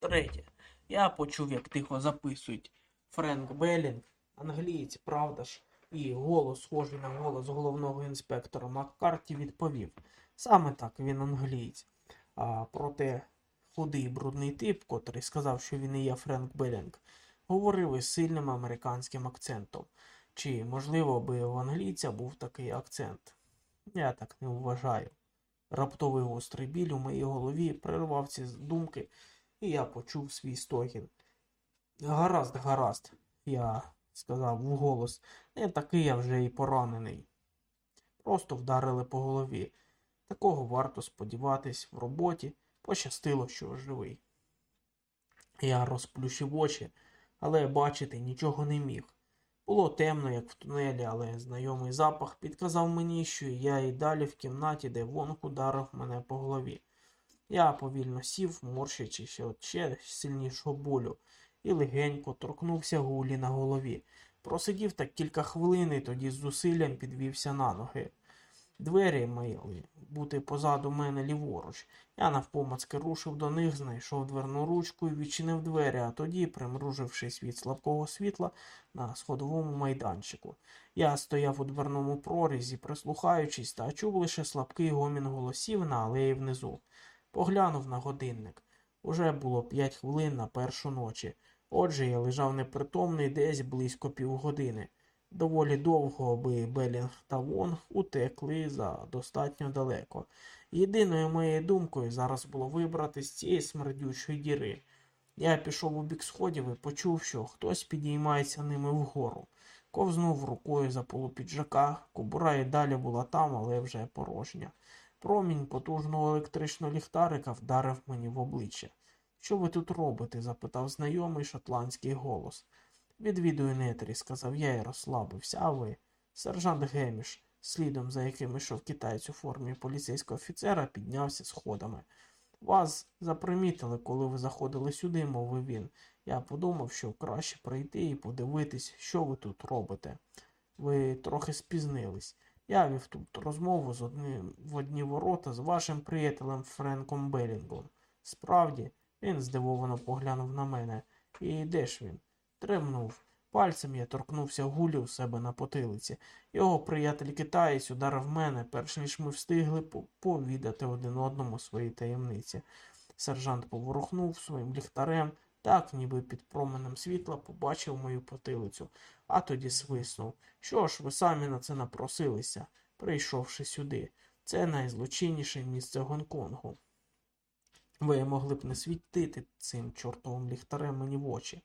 Третє. Я почув, як тихо записують Френк Белінг, англієць, правда ж, і голос, схожий на голос головного інспектора Маккарті, відповів. Саме так він англієць. А проте худий брудний тип, котрий сказав, що він і є Френк Белінг, говорив із сильним американським акцентом. Чи, можливо, би у англійця був такий акцент? Я так не вважаю. Раптовий гострий біль у моїй голові прервав ці думки і я почув свій стогін. Гаразд, гаразд, я сказав вголос, не такий я вже і поранений. просто вдарили по голові. Такого варто сподіватись в роботі, пощастило, що живий. Я розплющив очі, але бачити нічого не міг. Було темно, як в тунелі, але знайомий запах підказав мені, що я і далі в кімнаті, де Вонг ударив мене по голові. Я повільно сів, морщачись від ще сильнішого болю, і легенько торкнувся гулі на голові. Просидів так кілька хвилин і тоді з зусиллям підвівся на ноги. Двері мали бути позаду мене ліворуч. Я навпомацки рушив до них, знайшов дверну ручку і відчинив двері, а тоді, примружившись від слабкого світла на сходовому майданчику. Я стояв у дверному прорізі, прислухаючись, та чув лише слабкий гомін голосів на алеї внизу. Поглянув на годинник. Уже було п'ять хвилин на першу ночі. Отже, я лежав непритомний десь близько півгодини. Доволі довго, аби Белінг та Вонг утекли за достатньо далеко. Єдиною моєю думкою зараз було вибрати з цієї смердючої діри. Я пішов у бік сходів і почув, що хтось підіймається ними вгору. Ковзнув рукою за полу піджака, кобура і далі була там, але вже порожня. Промінь потужного електричного ліхтарика вдарив мені в обличчя. Що ви тут робите? запитав знайомий шотландський голос. Відвідую нетрі, сказав я і розслабився. А ви? Сержант Геміш, слідом за яким йшов китаєць у формі поліцейського офіцера, піднявся сходами. Вас запримітили, коли ви заходили сюди, мовив він. Я подумав, що краще прийти і подивитись, що ви тут робите. Ви трохи спізнились. Я вів тут розмову з одним в одні ворота з вашим приятелем Френком Белінгом. Справді, він здивовано поглянув на мене. І де ж він? Тремнув. Пальцем я торкнувся гулі у себе на потилиці. Його приятель китаєць ударив мене, перш ніж ми встигли повідати один одному свої таємниці. Сержант поворухнув своїм ліхтарем, так, ніби під променем світла побачив мою потилицю, а тоді свиснув. Що ж, ви самі на це напросилися, прийшовши сюди. Це найзлочинніше місце Гонконгу. Ви могли б не світити цим чортовим ліхтарем мені в очі.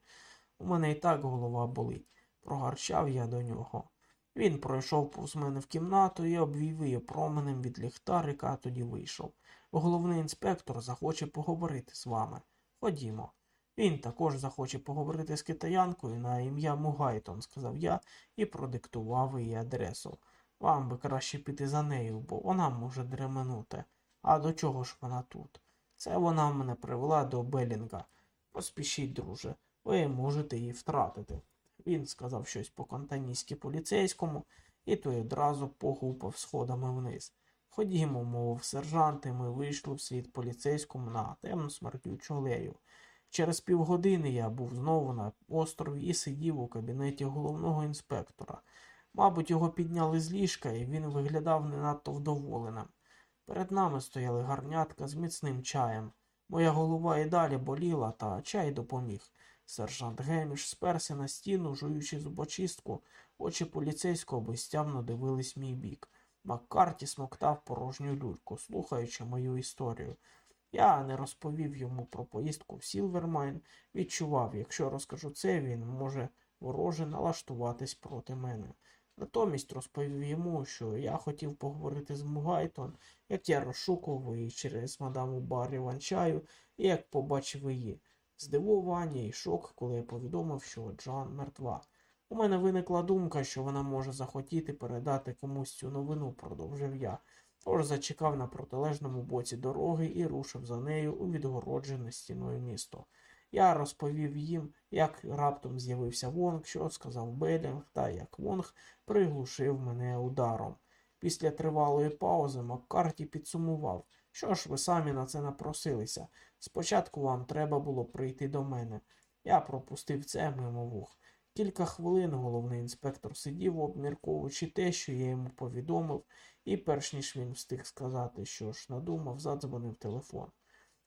У мене і так голова болить. Прогарчав я до нього. Він пройшов повз мене в кімнату і обвів її променем від ліхтарика, а тоді вийшов. Головний інспектор захоче поговорити з вами. Ходімо. Він також захоче поговорити з китаянкою на ім'я Мугайтон, сказав я і продиктував її адресу. Вам би краще піти за нею, бо вона може дременути. А до чого ж вона тут? Це вона мене привела до Белінга. Поспішіть, друже, ви можете її втратити. Він сказав щось по кантонійськи поліцейському, і той одразу погупав сходами вниз. Ходімо, мовив сержант, і ми вийшли вслід поліцейському на темну смертючу алею. Через півгодини я був знову на острові і сидів у кабінеті головного інспектора. Мабуть, його підняли з ліжка, і він виглядав не надто вдоволеним. Перед нами стояли гарнятка з міцним чаєм. Моя голова і далі боліла, та чай допоміг. Сержант Геміш сперся на стіну, жуючи зубочистку, очі поліцейського безтямно дивились мій бік. Маккарті смоктав порожню люльку, слухаючи мою історію. Я не розповів йому про поїздку в Сілвермайн, відчував, якщо розкажу це, він може вороже налаштуватись проти мене. Натомість розповів йому, що я хотів поговорити з Му Гай Тон, як я розшукував її через мадаму в барі Ванчаю і як побачив її. Здивування і шок, коли я повідомив, що Джоан мертва. У мене виникла думка, що вона може захотіти передати комусь цю новину, продовжив я. Тож зачекав на протилежному боці дороги і рушив за нею у відгороджене стіною місто. Я розповів їм, як раптом з'явився Вонг, що сказав Белінг, та як Вонг приглушив мене ударом. Після тривалої паузи Маккарті підсумував, що ж ви самі на це напросилися. Спочатку вам треба було прийти до мене. Я пропустив це мимо вух. Кілька хвилин головний інспектор сидів, обмірковуючи те, що я йому повідомив, і перш ніж він встиг сказати, що ж надумав, задзвонив телефон.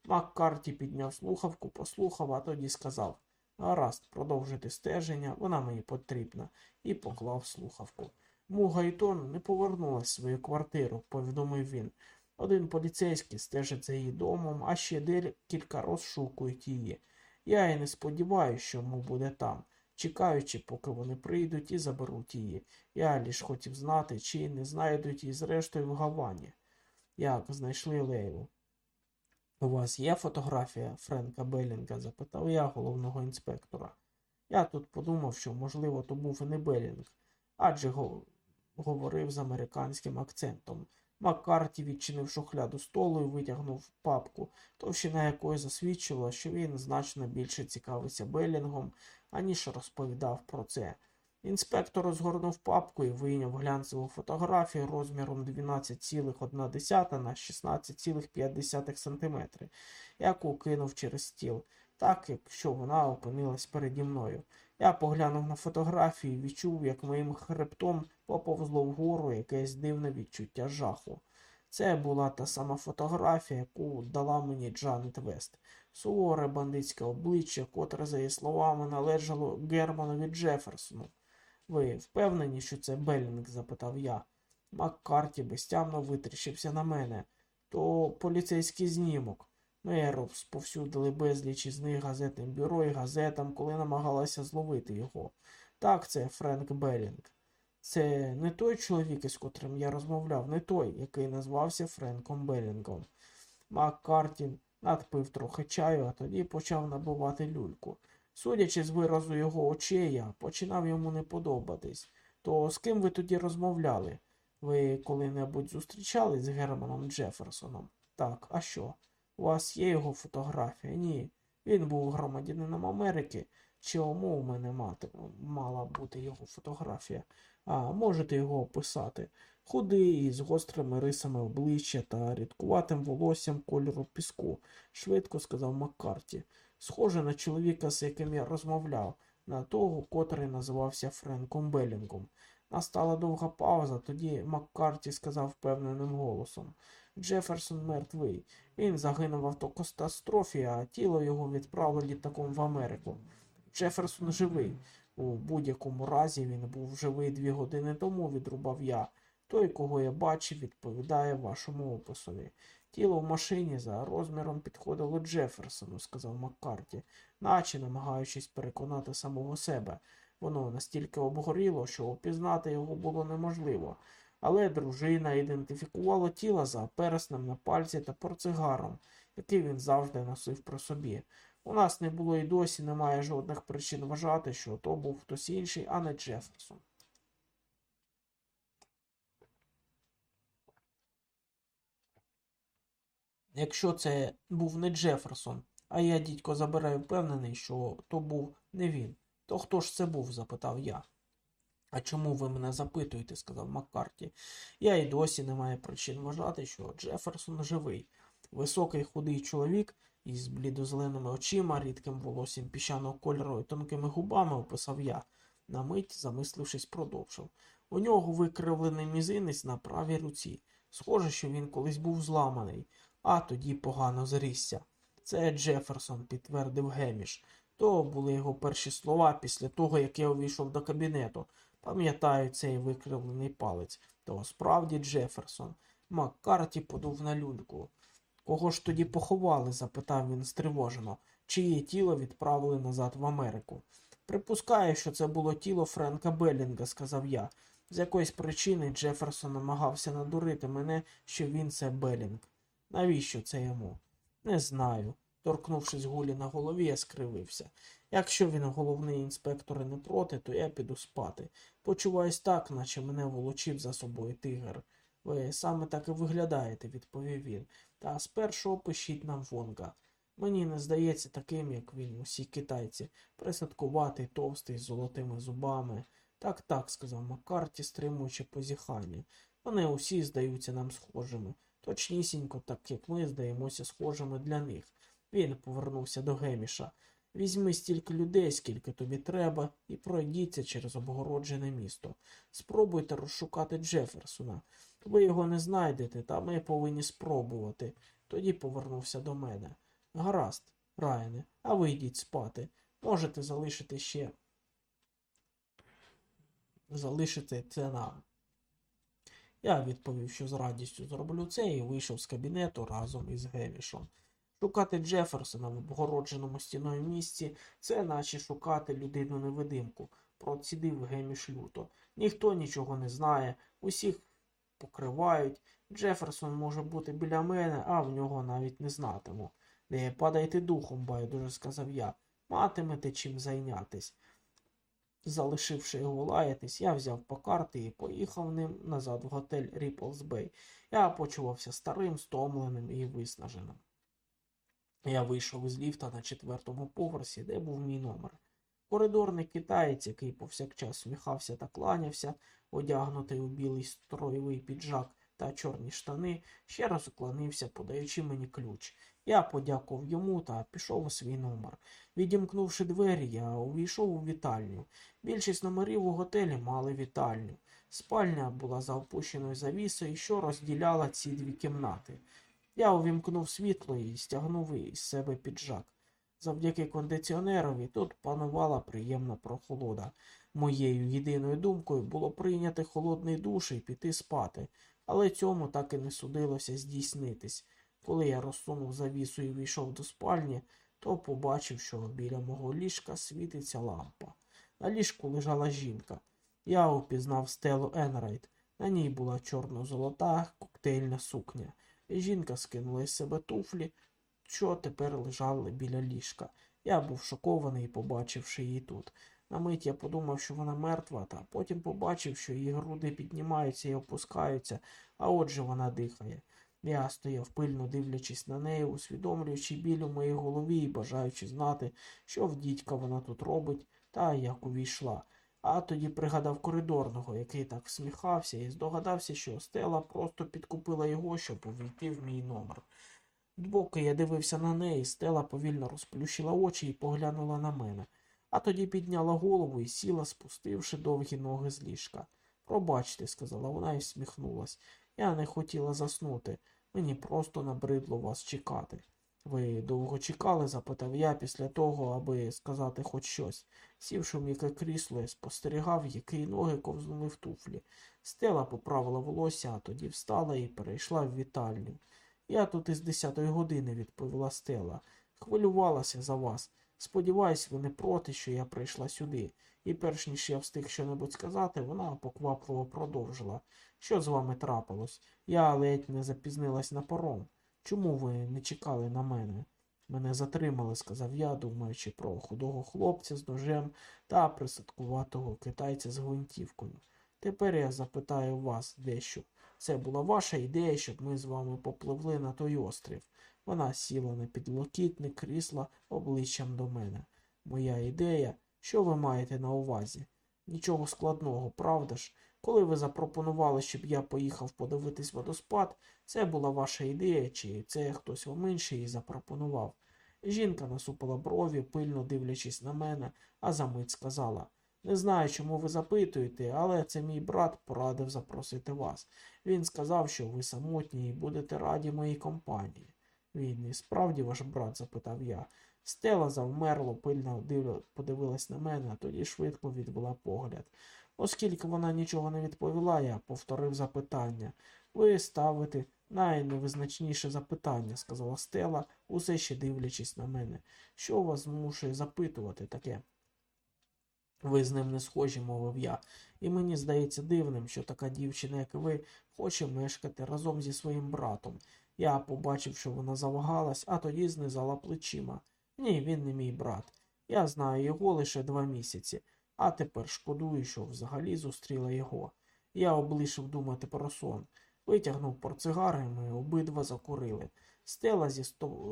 Маккарті підняв слухавку, послухав, а тоді сказав Гаразд, продовжити стеження, вона мені потрібна, і поклав слухавку. Мугайтон не повернулась в свою квартиру, повідомив він. Один поліцейський стежить за її домом, а ще декілька розшукують її. Я і не сподіваюся, що му буде там. Чекаючи, поки вони прийдуть і заберуть її. Я лиш хотів знати, чи не знайдуть її зрештою в Гавані. Як знайшли Лейлу? У вас є фотографія Френка Белінга? запитав я головного інспектора. Я тут подумав, що, можливо, то був і не Белінг, адже го- говорив з американським акцентом. Маккарті відчинив шухляду столу і витягнув папку, товщина якої засвідчила, що він значно більше цікавився Белінгом, аніж розповідав про це. Інспектор розгорнув папку і вийняв глянцеву фотографію розміром 12,1 на 16,5 см, яку кинув через стіл, так якщо вона опинилась переді мною. Я поглянув на фотографію і відчув, як моїм хребтом поповзло вгору якесь дивне відчуття жаху. Це була та сама фотографія, яку дала мені Джанет Вест. Суворе бандитське обличчя, котре, за її словами, належало Германові Джеферсону. Ви впевнені, що це Белінг? запитав я. Маккарті безтямно витріщився на мене. То поліцейський знімок. Ми розповсюдили безліч із них газетним бюро і газетам, коли намагалася зловити його. Так, це Френк Белінг. Це не той чоловік, із котрим я розмовляв, не той, який назвався Френком Белінгом. Маккартін надпив трохи чаю, а тоді почав набувати люльку. Судячи з виразу його очей, я починав йому не подобатись. То з ким ви тоді розмовляли? Ви коли-небудь зустрічались з Германом Джеферсоном? Так, а що? У вас є його фотографія? Ні. Він був громадянином Америки. Чому у мене мати мала бути його фотографія? А можете його описати? Худий, із гострими рисами обличчя та рідкуватим волоссям кольору піску, швидко сказав Маккарті. Схоже на чоловіка, з яким я розмовляв, на того, котрий називався Френком Белінгом. Настала довга пауза, тоді Маккарті сказав впевненим голосом. Джеферсон мертвий. Він загинув в автокатастрофі, а тіло його відправили літаком в Америку. Джеферсон живий. У будь-якому разі він був живий дві години тому, відрубав я. Той, кого я бачив, відповідає вашому описові. Тіло в машині за розміром підходило Джеферсону, сказав Маккарті, наче намагаючись переконати самого себе. Воно настільки обгоріло, що опізнати його було неможливо. Але дружина ідентифікувала тіло за переснем на пальці та портсигаром, який він завжди носив при собі. У нас не було і досі немає жодних причин вважати, що то був хтось інший, а не Джеферсон. Якщо це був не Джеферсон, а я, дідько, забираю впевнений, що то був не він, то хто ж це був? запитав я. А чому ви мене запитуєте? сказав Маккарті. Я й досі не маю причин вважати, що Джеферсон живий. Високий худий чоловік із блідозеленими очима, рідким волоссям піщаного кольору і тонкими губами описав я. На мить, замислившись, продовжив. У нього викривлений мізинець на правій руці. Схоже, що він колись був зламаний, а тоді погано зрісся. Це Джеферсон, підтвердив Геміш. То були його перші слова після того, як я увійшов до кабінету. Пам'ятаю цей викривлений палець. То справді Джеферсон. Маккарті подув на люльку. Кого ж тоді поховали? запитав він стривожено, чиє тіло відправили назад в Америку. Припускаю, що це було тіло Френка Беллінга, сказав я. З якоїсь причини Джеферсон намагався надурити мене, що він це Беллінг. Навіщо це йому? Не знаю. Торкнувшись гулі на голові, я скривився. Якщо він головний інспектор і не проти, то я піду спати. Почуваюсь так, наче мене волочив за собою тигр. Ви саме так і виглядаєте, відповів він. Та спершу опишіть нам Вонга. Мені не здається таким, як він, усі китайці, присадкуватий, товстий, з золотими зубами. Так, так, сказав Маккарті, стримуючи позіхання. Вони усі здаються нам схожими. Точнісінько, так як ми здаємося схожими для них. Він повернувся до Геміша. Візьми стільки людей, скільки тобі треба, і пройдіться через обгороджене місто. Спробуйте розшукати Джеферсона. Ви його не знайдете, та ми повинні спробувати. Тоді повернувся до мене. Гаразд, Райане, а ви йдіть спати. Можете залишити ще. Залишити це нам. Я відповів, що з радістю зроблю це і вийшов з кабінету разом із Гемішом. Шукати Джеферсона в обгородженому стіною місці це наче шукати людину-невидимку, процідив Геміш люто. Ніхто нічого не знає, усіх покривають. Джеферсон може бути біля мене, а в нього навіть не знатиму. Не падайте духом, байдуже сказав я. Матимете чим зайнятись. Залишивши його лаятись, я взяв по карти і поїхав ним назад в готель Ріплс Бей. Я почувався старим, стомленим і виснаженим. Я вийшов із ліфта на четвертому поверсі, де був мій номер. Коридорний китаєць, який повсякчас сміхався та кланявся, одягнутий у білий строєвий піджак та чорні штани, ще раз уклонився, подаючи мені ключ. Я подякував йому та пішов у свій номер. Відімкнувши двері, я увійшов у вітальню. Більшість номерів у готелі мали вітальню. Спальня була за опущеною завісою, що розділяла ці дві кімнати. Я увімкнув світло і стягнув із себе піджак. Завдяки кондиціонерові тут панувала приємна прохолода. Моєю єдиною думкою було прийняти холодний душ і піти спати, але цьому так і не судилося здійснитись. Коли я розсунув завісу і війшов до спальні, то побачив, що біля мого ліжка світиться лампа. На ліжку лежала жінка. Я упізнав Стелу Енрайт. На ній була чорно-золота коктейльна сукня. Жінка скинула із себе туфлі, що тепер лежали біля ліжка. Я був шокований, побачивши її тут. На мить я подумав, що вона мертва, та потім побачив, що її груди піднімаються і опускаються, а отже вона дихає. Я стояв пильно дивлячись на неї, усвідомлюючи біль у моїй голові і бажаючи знати, що в дідька вона тут робить та як увійшла. А тоді пригадав коридорного, який так всміхався, і здогадався, що Стела просто підкупила його, щоб увійти в мій номер. Доки я дивився на неї, Стела повільно розплющила очі і поглянула на мене, а тоді підняла голову і сіла, спустивши довгі ноги з ліжка. Пробачте, сказала вона і всміхнулась. Я не хотіла заснути. Мені просто набридло вас чекати. Ви довго чекали? запитав я після того, аби сказати хоч щось. Сівши в м'яке крісло, я спостерігав, які ноги ковзнули в туфлі. Стела поправила волосся, а тоді встала і перейшла в вітальню. Я тут із десятої години, відповіла Стела. Хвилювалася за вас. Сподіваюсь, ви не проти, що я прийшла сюди. І перш ніж я встиг щонебудь сказати, вона поквапливо продовжила. Що з вами трапилось? Я ледь не запізнилась на паром. Чому ви не чекали на мене? Мене затримали, сказав я, думаючи про худого хлопця з ножем та присадкуватого китайця з гвинтівкою. Тепер я запитаю вас дещо. Це була ваша ідея, щоб ми з вами попливли на той острів. Вона сіла на підлокітне крісла обличчям до мене. Моя ідея, що ви маєте на увазі? Нічого складного, правда ж? Коли ви запропонували, щоб я поїхав подивитись водоспад, це була ваша ідея, чи це хтось вам інший її запропонував? Жінка насупила брові, пильно дивлячись на мене, а за мить сказала Не знаю, чому ви запитуєте, але це мій брат порадив запросити вас. Він сказав, що ви самотні і будете раді моїй компанії. Він і справді ваш брат? запитав я. Стела завмерло, пильно подивилась на мене, а тоді швидко відвела погляд. Оскільки вона нічого не відповіла, я повторив запитання. Ви ставите найневизначніше запитання, сказала Стела, усе ще дивлячись на мене. Що вас змушує запитувати таке? Ви з ним не схожі, мовив я, і мені здається дивним, що така дівчина, як ви, хоче мешкати разом зі своїм братом. Я побачив, що вона завагалась, а тоді знизала плечима. Ні, він не мій брат. Я знаю його лише два місяці, а тепер шкодую, що взагалі зустріла його. Я облишив думати про сон. Витягнув портсигари, і ми обидва закурили. Стела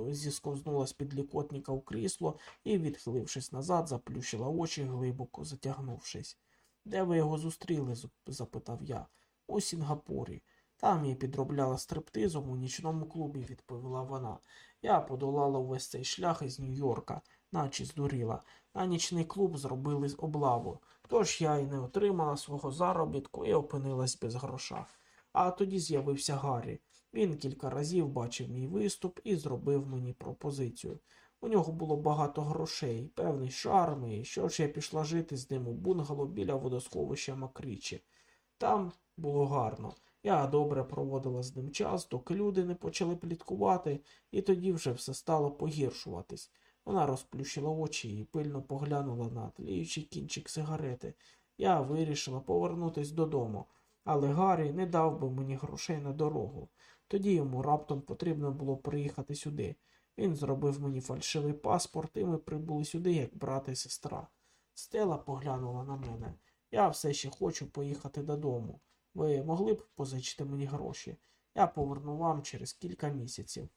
зісковзнула з підлікотника у крісло і, відхилившись назад, заплющила очі, глибоко затягнувшись. Де ви його зустріли? запитав я. У Сінгапурі. Там я підробляла стриптизом у нічному клубі, відповіла вона. Я подолала увесь цей шлях із Нью-Йорка, наче здуріла. На нічний клуб зробили облаву. Тож я й не отримала свого заробітку і опинилась без гроша. А тоді з'явився Гаррі. Він кілька разів бачив мій виступ і зробив мені пропозицію. У нього було багато грошей, певний шарм, і що ж я пішла жити з ним у бунгало біля водосховища Макрічі. Там було гарно. Я добре проводила з ним час, доки люди не почали пліткувати, і тоді вже все стало погіршуватись. Вона розплющила очі і пильно поглянула на тліючий кінчик сигарети. Я вирішила повернутись додому, але Гаррі не дав би мені грошей на дорогу. Тоді йому раптом потрібно було приїхати сюди. Він зробив мені фальшивий паспорт, і ми прибули сюди, як брат і сестра. Стела поглянула на мене. Я все ще хочу поїхати додому. Ви могли б позичити мені гроші? Я поверну вам через кілька місяців.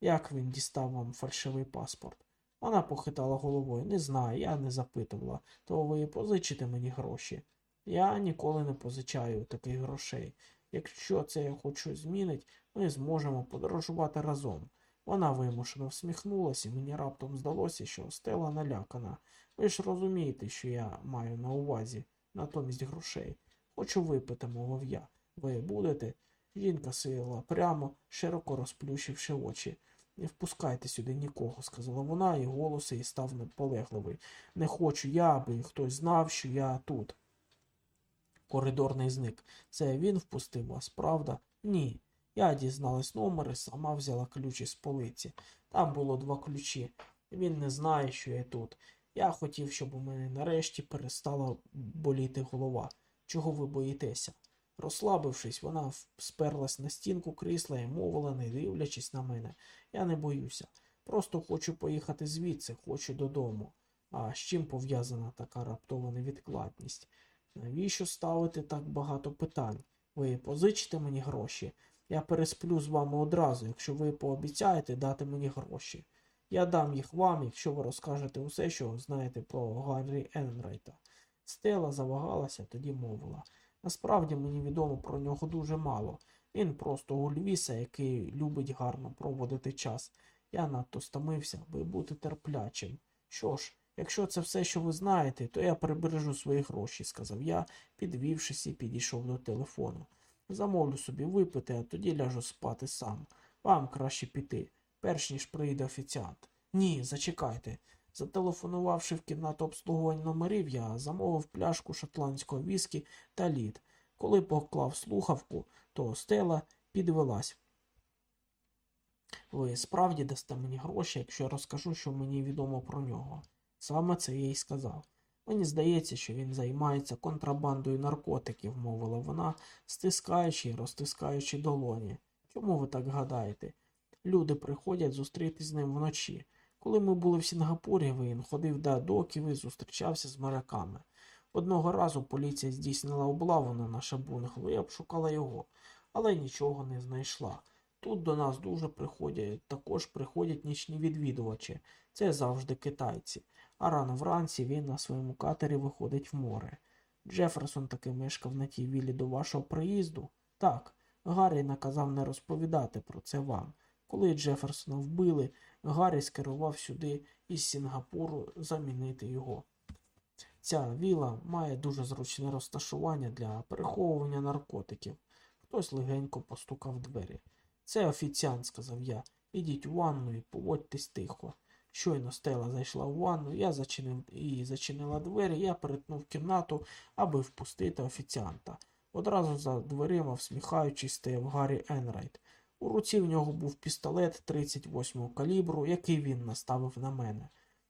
Як він дістав вам фальшивий паспорт? Вона похитала головою. Не знаю, я не запитувала, то ви позичите мені гроші. Я ніколи не позичаю таких грошей. Якщо це хоч щось змінить, ми зможемо подорожувати разом. Вона вимушено всміхнулася, і мені раптом здалося, що стела налякана. Ви ж розумієте, що я маю на увазі, натомість грошей. Хочу випити, мовив я. Ви будете? Жінка сиділа прямо, широко розплющивши очі. Не впускайте сюди нікого, сказала вона, і голос її став наполегливий. Не хочу я, аби хтось знав, що я тут. Коридорний зник. Це він впустив вас, правда? Ні. Я дізналась номер і сама взяла ключі з полиці. Там було два ключі. Він не знає, що я тут. Я хотів, щоб у мене нарешті перестала боліти голова. Чого ви боїтеся? Розслабившись, вона сперлась на стінку крісла і мовила, не дивлячись на мене. Я не боюся. Просто хочу поїхати звідси, хочу додому. А з чим пов'язана така раптова невідкладність? Навіщо ставити так багато питань? Ви позичите мені гроші? Я пересплю з вами одразу, якщо ви пообіцяєте дати мені гроші. Я дам їх вам, якщо ви розкажете усе, що знаєте про Гаррі Енрайта. Стела завагалася, тоді мовила. Насправді мені відомо про нього дуже мало. Він просто гульвіса, який любить гарно проводити час. Я надто стомився, аби бути терплячим. Що ж, якщо це все, що ви знаєте, то я прибережу свої гроші, сказав я, підвівшись і підійшов до телефону. Замовлю собі випити, а тоді ляжу спати сам. Вам краще піти, перш ніж прийде офіціант. Ні, зачекайте. Зателефонувавши в кімнату обслуговування номерів, я замовив пляшку шотландського віскі та лід. Коли поклав слухавку, то стела підвелась. Ви справді дасте мені гроші, якщо я розкажу, що мені відомо про нього. Саме це я й сказав. Мені здається, що він займається контрабандою наркотиків, мовила вона, стискаючи і розтискаючи долоні. Чому ви так гадаєте? Люди приходять зустрітись з ним вночі. Коли ми були в Сінгапурі, він ходив до доків і зустрічався з моряками. Одного разу поліція здійснила облаву на наше бунгало і обшукала його, але нічого не знайшла. Тут до нас дуже приходять, також приходять нічні відвідувачі. Це завжди китайці. А рано вранці він на своєму катері виходить в море. Джеферсон таки мешкав на тій вілі до вашого приїзду? Так. Гаррі наказав не розповідати про це вам. Коли Джеферсона вбили, Гаррі скерував сюди із Сінгапуру замінити його. Ця віла має дуже зручне розташування для переховування наркотиків. Хтось легенько постукав двері. Це офіціант, сказав я. Ідіть у ванну і поводьтесь тихо. Щойно Стела зайшла в ванну, я зачинив і зачинила двері, я перетнув кімнату, аби впустити офіціанта. Одразу за дверима, всміхаючись, стояв Гаррі Енрайт. У руці в нього був пістолет 38-го калібру, який він наставив на мене.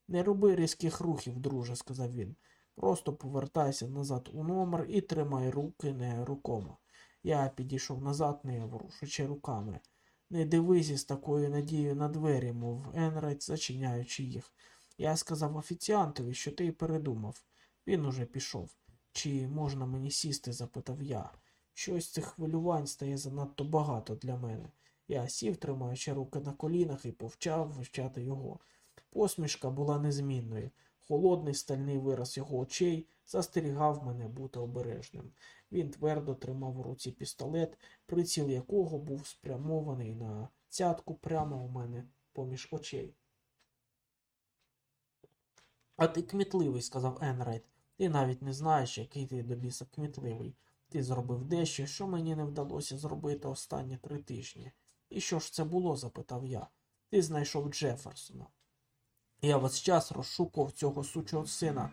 Не роби різких рухів, друже, сказав він. Просто повертайся назад у номер і тримай руки нерухомо. Я підійшов назад, не ворушучи руками. Не дивись із такою надією на двері, мовив Енрайт, зачиняючи їх. Я сказав офіціантові, що ти передумав. Він уже пішов. Чи можна мені сісти? запитав я. Щось цих хвилювань стає занадто багато для мене. Я сів, тримаючи руки на колінах, і почав вивчати його. Посмішка була незмінною. Холодний стальний вираз його очей застерігав мене бути обережним. Він твердо тримав у руці пістолет, приціл якого був спрямований на цятку прямо у мене поміж очей. А ти кмітливий, сказав Енрайт. Ти навіть не знаєш, який ти до біса кмітливий. Ти зробив дещо, що мені не вдалося зробити останні три тижні. І що ж це було? запитав я. Ти знайшов Джеферсона. Я весь час розшукував цього сучого сина.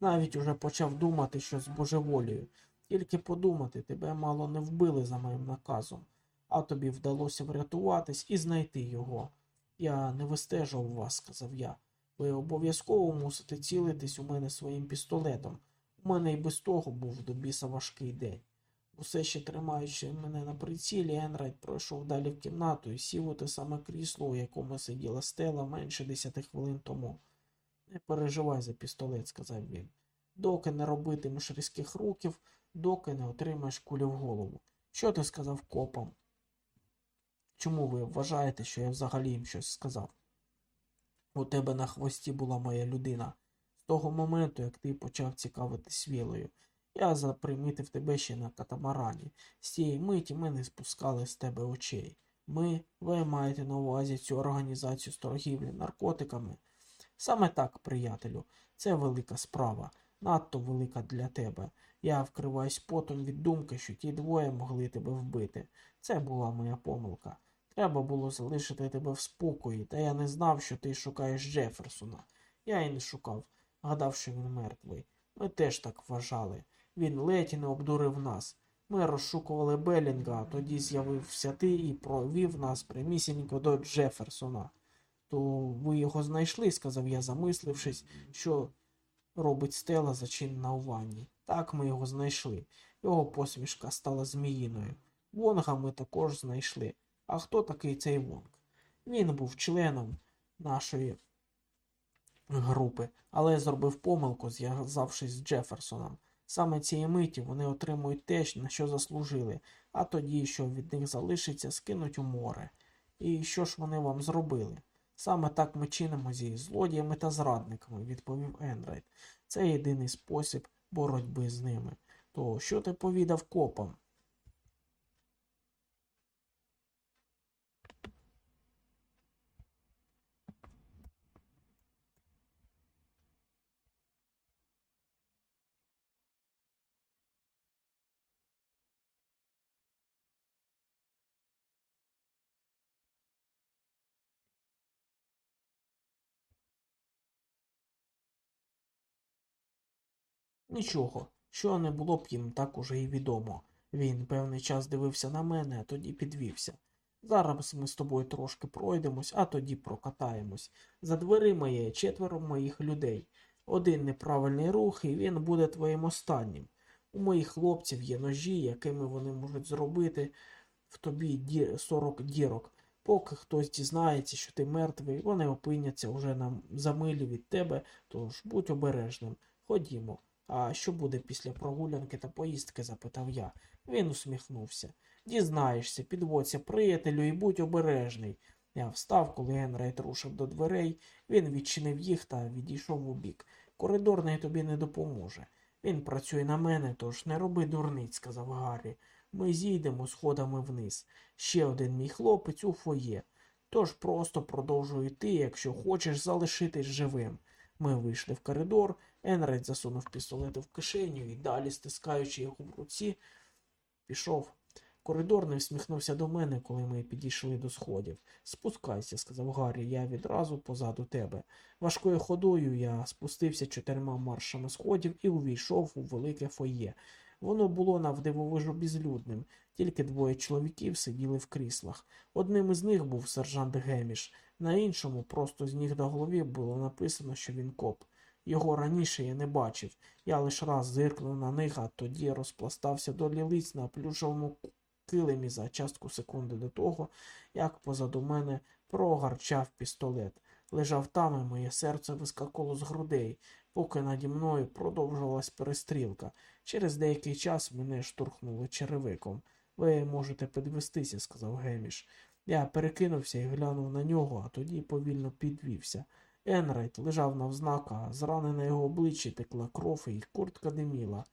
Навіть уже почав думати, що збожеволію. Тільки подумати, тебе мало не вбили за моїм наказом, а тобі вдалося врятуватись і знайти його. Я не вистежував вас, сказав я. Ви обов'язково мусите цілитись у мене своїм пістолетом. У мене і без того був до біса важкий день. Усе ще тримаючи мене на прицілі, Енрайт пройшов далі в кімнату і сів у те саме крісло, у якому сиділа Стела менше десяти хвилин тому. Не переживай за пістолет, сказав він. Доки не робитимеш різких рухів, доки не отримаєш кулю в голову. Що ти сказав копам? Чому ви вважаєте, що я взагалі їм щось сказав? У тебе на хвості була моя людина. Того моменту, як ти почав цікавитись вілою. Я запримітив тебе ще на катамарані. З цієї миті ми не спускали з тебе очей. Ми, ви маєте на увазі цю організацію з торгівлі наркотиками. Саме так, приятелю, це велика справа, надто велика для тебе. Я вкриваюсь потом від думки, що ті двоє могли тебе вбити. Це була моя помилка. Треба було залишити тебе в спокої, та я не знав, що ти шукаєш Джеферсона. Я і не шукав, гадав, що він мертвий. Ми теж так вважали. Він ледь не обдурив нас. Ми розшукували Белінга, тоді з'явився ти і провів нас прямісінько до Джеферсона. То ви його знайшли, сказав я, замислившись, що робить стела зачинена у ванні. Так ми його знайшли. Його посмішка стала зміїною. Вонга ми також знайшли. А хто такий цей Вонг? Він був членом нашої групи, але зробив помилку, зв'язавшись з Джеферсоном. Саме цієї миті вони отримують те, на що заслужили, а тоді, що від них залишиться, скинуть у море. І що ж вони вам зробили? Саме так ми чинимо зі злодіями та зрадниками, відповів Енрайт. Це єдиний спосіб боротьби з ними. То що ти повідав копам? Нічого, що не було б їм так уже й відомо. Він певний час дивився на мене, а тоді підвівся. Зараз ми з тобою трошки пройдемось, а тоді прокатаємось. За дверима є четверо моїх людей. Один неправильний рух, і він буде твоїм останнім. У моїх хлопців є ножі, якими вони можуть зробити в тобі ді... 40 дірок. Поки хтось дізнається, що ти мертвий, вони опиняться уже на за милі від тебе, тож будь обережним. Ходімо. А що буде після прогулянки та поїздки? запитав я. Він усміхнувся. Дізнаєшся, підводься, приятелю, і будь обережний. Я встав, коли Генрейт рушив до дверей, він відчинив їх та відійшов у бік. Коридорний тобі не допоможе. Він працює на мене, тож не роби дурниць, сказав Гаррі. Ми зійдемо сходами вниз. Ще один мій хлопець у фоє. Тож просто продовжуй йти, якщо хочеш залишитись живим. Ми вийшли в коридор, Енрайт засунув пістолет в кишеню і далі, стискаючи його в руці, пішов. Коридорний всміхнувся до мене, коли ми підійшли до сходів. Спускайся, сказав Гаррі, я відразу позаду тебе. Важкою ходою я спустився чотирма маршами сходів і увійшов у велике фоє. Воно було навдивовижу безлюдним, тільки двоє чоловіків сиділи в кріслах. Одним із них був сержант Геміш, на іншому, просто з ніг до голові, було написано, що він коп. Його раніше я не бачив. Я лише раз зиркнув на них, а тоді розпластався до лілиць на плюшовому килимі за частку секунди до того, як позаду мене прогарчав пістолет. Лежав там, і моє серце вискакувало з грудей, поки наді мною продовжувалась перестрілка. Через деякий час мене штурхнули черевиком. Ви можете підвестися, сказав Геміш. Я перекинувся і глянув на нього, а тоді повільно підвівся. Енрайт лежав навзнака, зранене його обличчя текла кров і куртка диміла.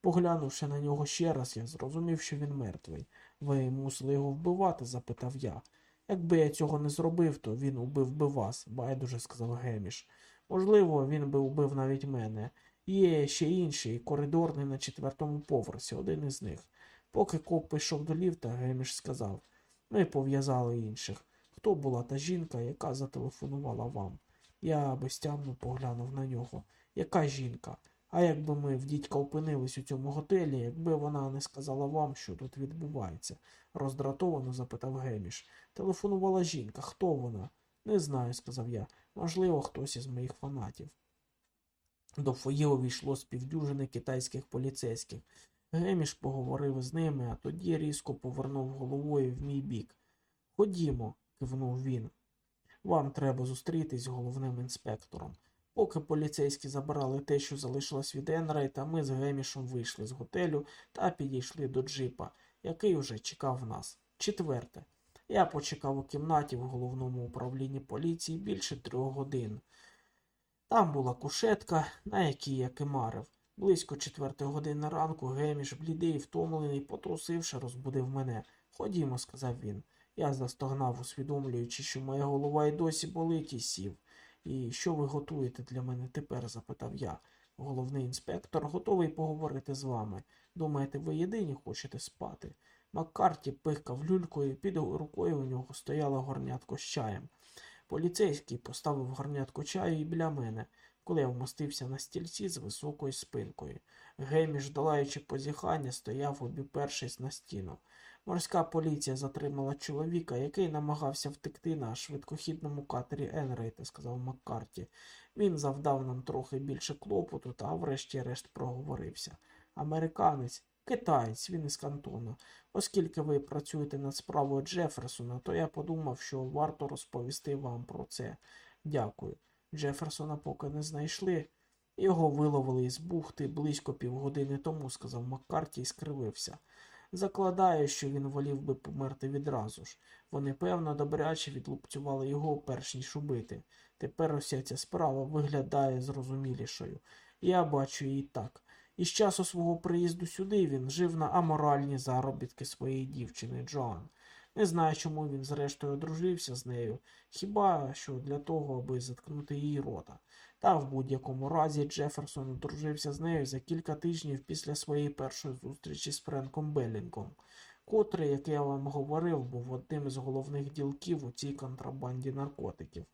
Поглянувши на нього ще раз, я зрозумів, що він мертвий. Ви мусили його вбивати? запитав я. Якби я цього не зробив, то він убив би вас, байдуже сказав Геміш. Можливо, він би убив навіть мене. Є ще інший, коридорний на четвертому поверсі, один із них. Поки коп пішов до ліфта, Геміш сказав ми пов'язали інших. Хто була та жінка, яка зателефонувала вам? Я безтямно поглянув на нього. Яка жінка? А якби ми в дідька опинились у цьому готелі, якби вона не сказала вам, що тут відбувається? роздратовано запитав Геміш. Телефонувала жінка. Хто вона? Не знаю, сказав я. Можливо, хтось із моїх фанатів. До фоє увійшло з півдюжини китайських поліцейських. Геміш поговорив із ними, а тоді різко повернув головою в мій бік. Ходімо, кивнув він. Вам треба зустрітись з головним інспектором. Поки поліцейські забирали те, що залишилось від Енрайта, ми з Гемішем вийшли з готелю та підійшли до джипа, який уже чекав нас. Четверте. Я почекав у кімнаті в головному управлінні поліції більше трьох годин. Там була кушетка, на якій я кимарив. Близько четвертої години ранку Геміш, блідий втомлений, потрусивши, розбудив мене. Ходімо, сказав він. Я застогнав, усвідомлюючи, що моя голова й досі болить і сів. І що ви готуєте для мене тепер? запитав я. Головний інспектор готовий поговорити з вами. Думаєте, ви єдині хочете спати? Маккарті пихкав люлькою, під рукою у нього стояло горнятко з чаєм. Поліцейський поставив горнятко чаю і біля мене, коли я вмостився на стільці з високою спинкою. Геміш, долаючи позіхання, стояв, обіпершись на стіну. Морська поліція затримала чоловіка, який намагався втекти на швидкохідному катері Енрейта, сказав Маккарті. Він завдав нам трохи більше клопоту та врешті-решт проговорився. Американець, китаєць, він із Кантона. Оскільки ви працюєте над справою Джеферсона, то я подумав, що варто розповісти вам про це. Дякую. Джеферсона поки не знайшли. Його виловили із бухти близько півгодини тому, сказав Маккарті і скривився. Закладаю, що він волів би померти відразу ж. Вони, певно, добряче відлупцювали його, перш ніж убити. Тепер уся ця справа виглядає зрозумілішою. Я бачу її так. Із часу свого приїзду сюди він жив на аморальні заробітки своєї дівчини Джоан. Не знаю, чому він зрештою одружився з нею, хіба що для того, аби заткнути її рота. Та в будь-якому разі Джеферсон одружився з нею за кілька тижнів після своєї першої зустрічі з Френком Беллінгом, котрий, як я вам говорив, був одним із головних ділків у цій контрабанді наркотиків.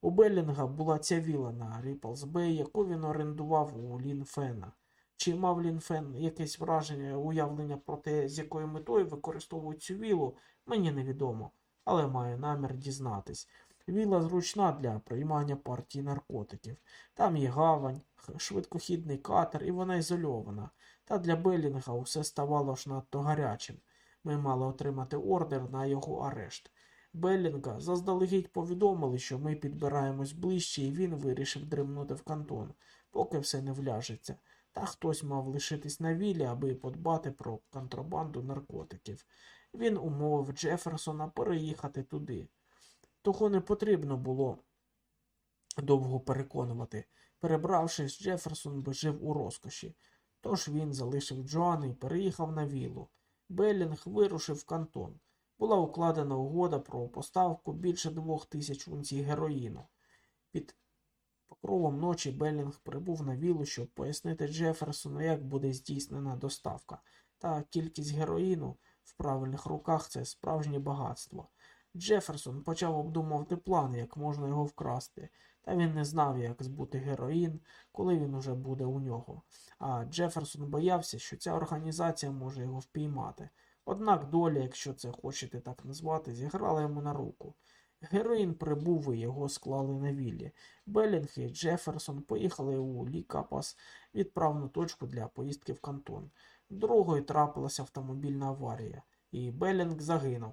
У Белінга була ця віла на Ріплс Бей, яку він орендував у Лінфена. Чи мав Лінфен якесь враження, уявлення про те, з якою метою використовують цю вілу, мені невідомо, але маю намір дізнатись. Віла зручна для приймання партії наркотиків. Там є гавань, швидкохідний катер, і вона ізольована. Та для Белінга усе ставало аж надто гарячим. Ми мали отримати ордер на його арешт. Беллінга заздалегідь повідомили, що ми підбираємось ближче, і він вирішив дримнути в кантон, поки все не вляжеться. Та хтось мав лишитись на вілі, аби подбати про контрабанду наркотиків. Він умовив Джеферсона переїхати туди. Того не потрібно було довго переконувати. Перебравшись, Джеферсон би жив у розкоші. Тож він залишив Джоанна і переїхав на віллу. Беллінг вирушив в кантон. Була укладена угода про поставку більше двох тисяч унцій героїну. Під покровом ночі Беллінг прибув на віллу, щоб пояснити Джеферсону, як буде здійснена доставка. Та кількість героїну в правильних руках це справжнє багатство. Джеферсон почав обдумувати план, як можна його вкрасти, та він не знав, як збути героїн, коли він уже буде у нього. А Джеферсон боявся, що ця організація може його впіймати. Однак доля, якщо це хочете так назвати, зіграла йому на руку. Героїн прибув і його склали на віллі. Белінг і Джеферсон поїхали у Лікапас відправну точку для поїздки в кантон. Другою трапилася автомобільна аварія, і Белінг загинув.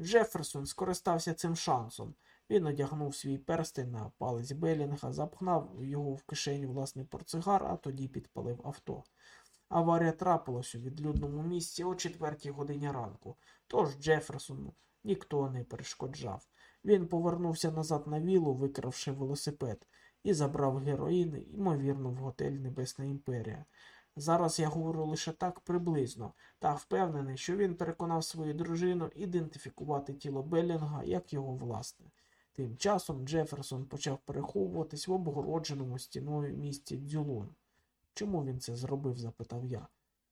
Джеферсон скористався цим шансом. Він одягнув свій перстень на палець Белінга, запхнав його в кишеню власний портсигар, а тоді підпалив авто. Аварія трапилась у відлюдному місці о четвертій годині ранку, тож Джеферсону ніхто не перешкоджав. Він повернувся назад на вілу, викравши велосипед, і забрав героїн, ймовірно, в готель Небесна Імперія. Зараз я говорю лише так приблизно, та впевнений, що він переконав свою дружину ідентифікувати тіло Беллінга як його власне. Тим часом Джеферсон почав переховуватись в обгородженому стіною місті Дзюлун. Чому він це зробив? запитав я.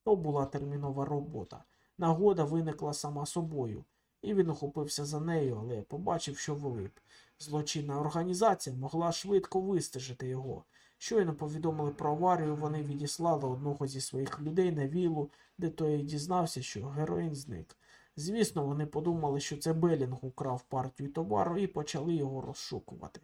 То була термінова робота. Нагода виникла сама собою. І він ухопився за нею, але побачив, що влип. Злочинна організація могла швидко вистежити його. Щойно повідомили про аварію, вони відіслали одного зі своїх людей на віллу, де той дізнався, що героїн зник. Звісно, вони подумали, що це Белінг украв партію товару і почали його розшукувати.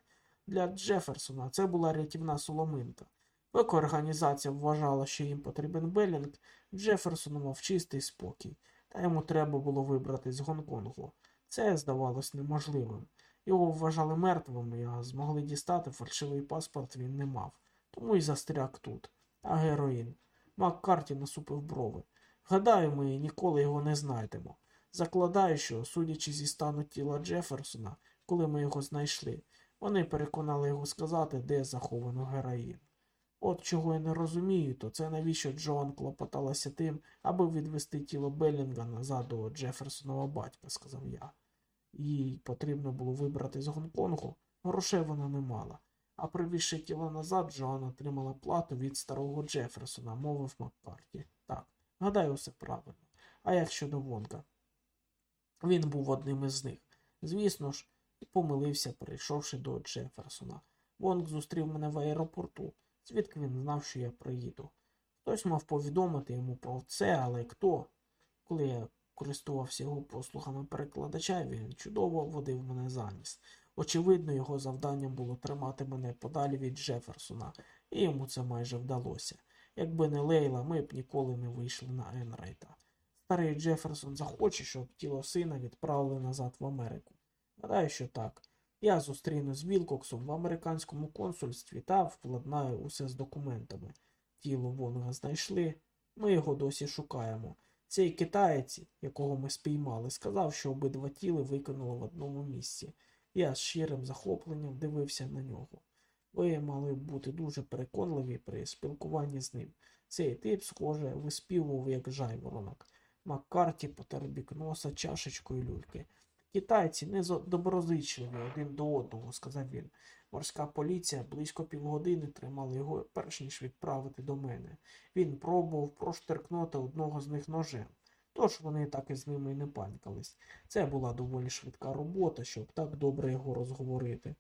Для Джеферсона це була рятівна соломинка. Поки організація вважала, що їм потрібен Белінг, Джеферсон мав чистий спокій, та йому треба було вибрати з Гонконгу. Це здавалось неможливим. Його вважали мертвим, а змогли дістати фальшивий паспорт він не мав. Тому й застряг тут. А героїн. Маккарті насупив брови. Гадаю, ми ніколи його не знайдемо. Закладаю, що, судячи зі стану тіла Джеферсона, коли ми його знайшли, вони переконали його сказати, де заховано героїн. От чого я не розумію, то це навіщо Джоан клопоталася тим, аби відвести тіло Беллінга назад до Джеферсонова батька, сказав я. Їй потрібно було вибрати з Гонконгу, грошей вона не мала. А привізши тіло назад, Джоан отримала плату від старого Джеферсона, мовив Маккарті. Так, гадаю, все правильно. А як щодо Вонга? Він був одним із них. Звісно ж, і помилився, прийшовши до Джеферсона. Вонг зустрів мене в аеропорту, звідки він знав, що я приїду. Хтось мав повідомити йому про це, але хто? Коли я користувався його послугами перекладача, він чудово водив мене за ніс. Очевидно, його завданням було тримати мене подалі від Джеферсона, і йому це майже вдалося. Якби не Лейла, ми б ніколи не вийшли на Енрайта. Старий Джеферсон захоче, щоб тіло сина відправили назад в Америку. Гадаю, що так. Я зустрінусь з Вілкоксом в американському консульстві та вкладнаю усе з документами. Тіло Вонга знайшли, ми його досі шукаємо. Цей китаєць, якого ми спіймали, сказав, що обидва тіли викинули в одному місці. Я з щирим захопленням дивився на нього. Ви мали б бути дуже переконливі при спілкуванні з ним. Цей тип, схоже, виспівував як жайворонок. Маккарті потер бік носа чашечкою люльки. Китайці не доброзичливі один до одного, сказав він. Морська поліція близько півгодини тримала його, перш ніж відправити до мене. Він пробував проштеркнути одного з них ножем. Тож вони так і з ними й не панькались. Це була доволі швидка робота, щоб так добре його розговорити.